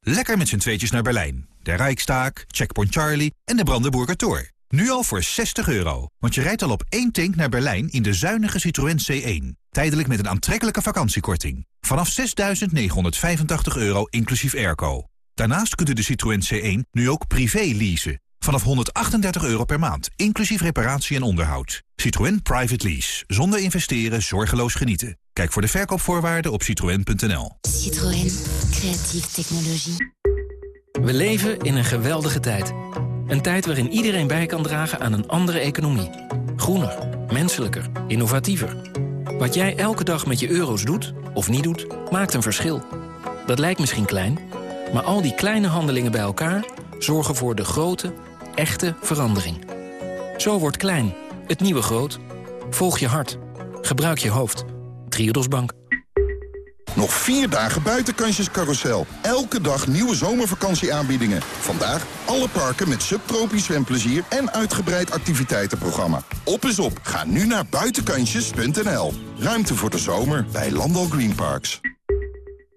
Lekker met z'n tweetjes naar Berlijn. De Rijkstaak, Checkpoint Charlie en de Brandenburger Tor. Nu al voor 60 euro, want je rijdt al op één tank naar Berlijn in de zuinige Citroën C1. Tijdelijk met een aantrekkelijke vakantiekorting. Vanaf 6.985 euro inclusief airco. Daarnaast kunt u de Citroën C1 nu ook privé leasen. Vanaf 138 euro per maand, inclusief reparatie en onderhoud. Citroën Private Lease. Zonder investeren, zorgeloos genieten. Kijk voor de verkoopvoorwaarden op citroën.nl. Citroën. Creatieve technologie. We leven in een geweldige tijd. Een tijd waarin iedereen bij kan dragen aan een andere economie. Groener, menselijker, innovatiever. Wat jij elke dag met je euro's doet, of niet doet, maakt een verschil. Dat lijkt misschien klein, maar al die kleine handelingen bij elkaar... zorgen voor de grote, echte verandering. Zo wordt klein, het nieuwe groot. Volg je hart. Gebruik je hoofd. Triodos Bank. Nog vier dagen buitenkansjes carousel. Elke dag nieuwe zomervakantieaanbiedingen. Vandaag alle parken met subtropisch zwemplezier en uitgebreid activiteitenprogramma. Op is op. Ga nu naar buitenkansjes.nl. Ruimte voor de zomer bij Landal Green Parks.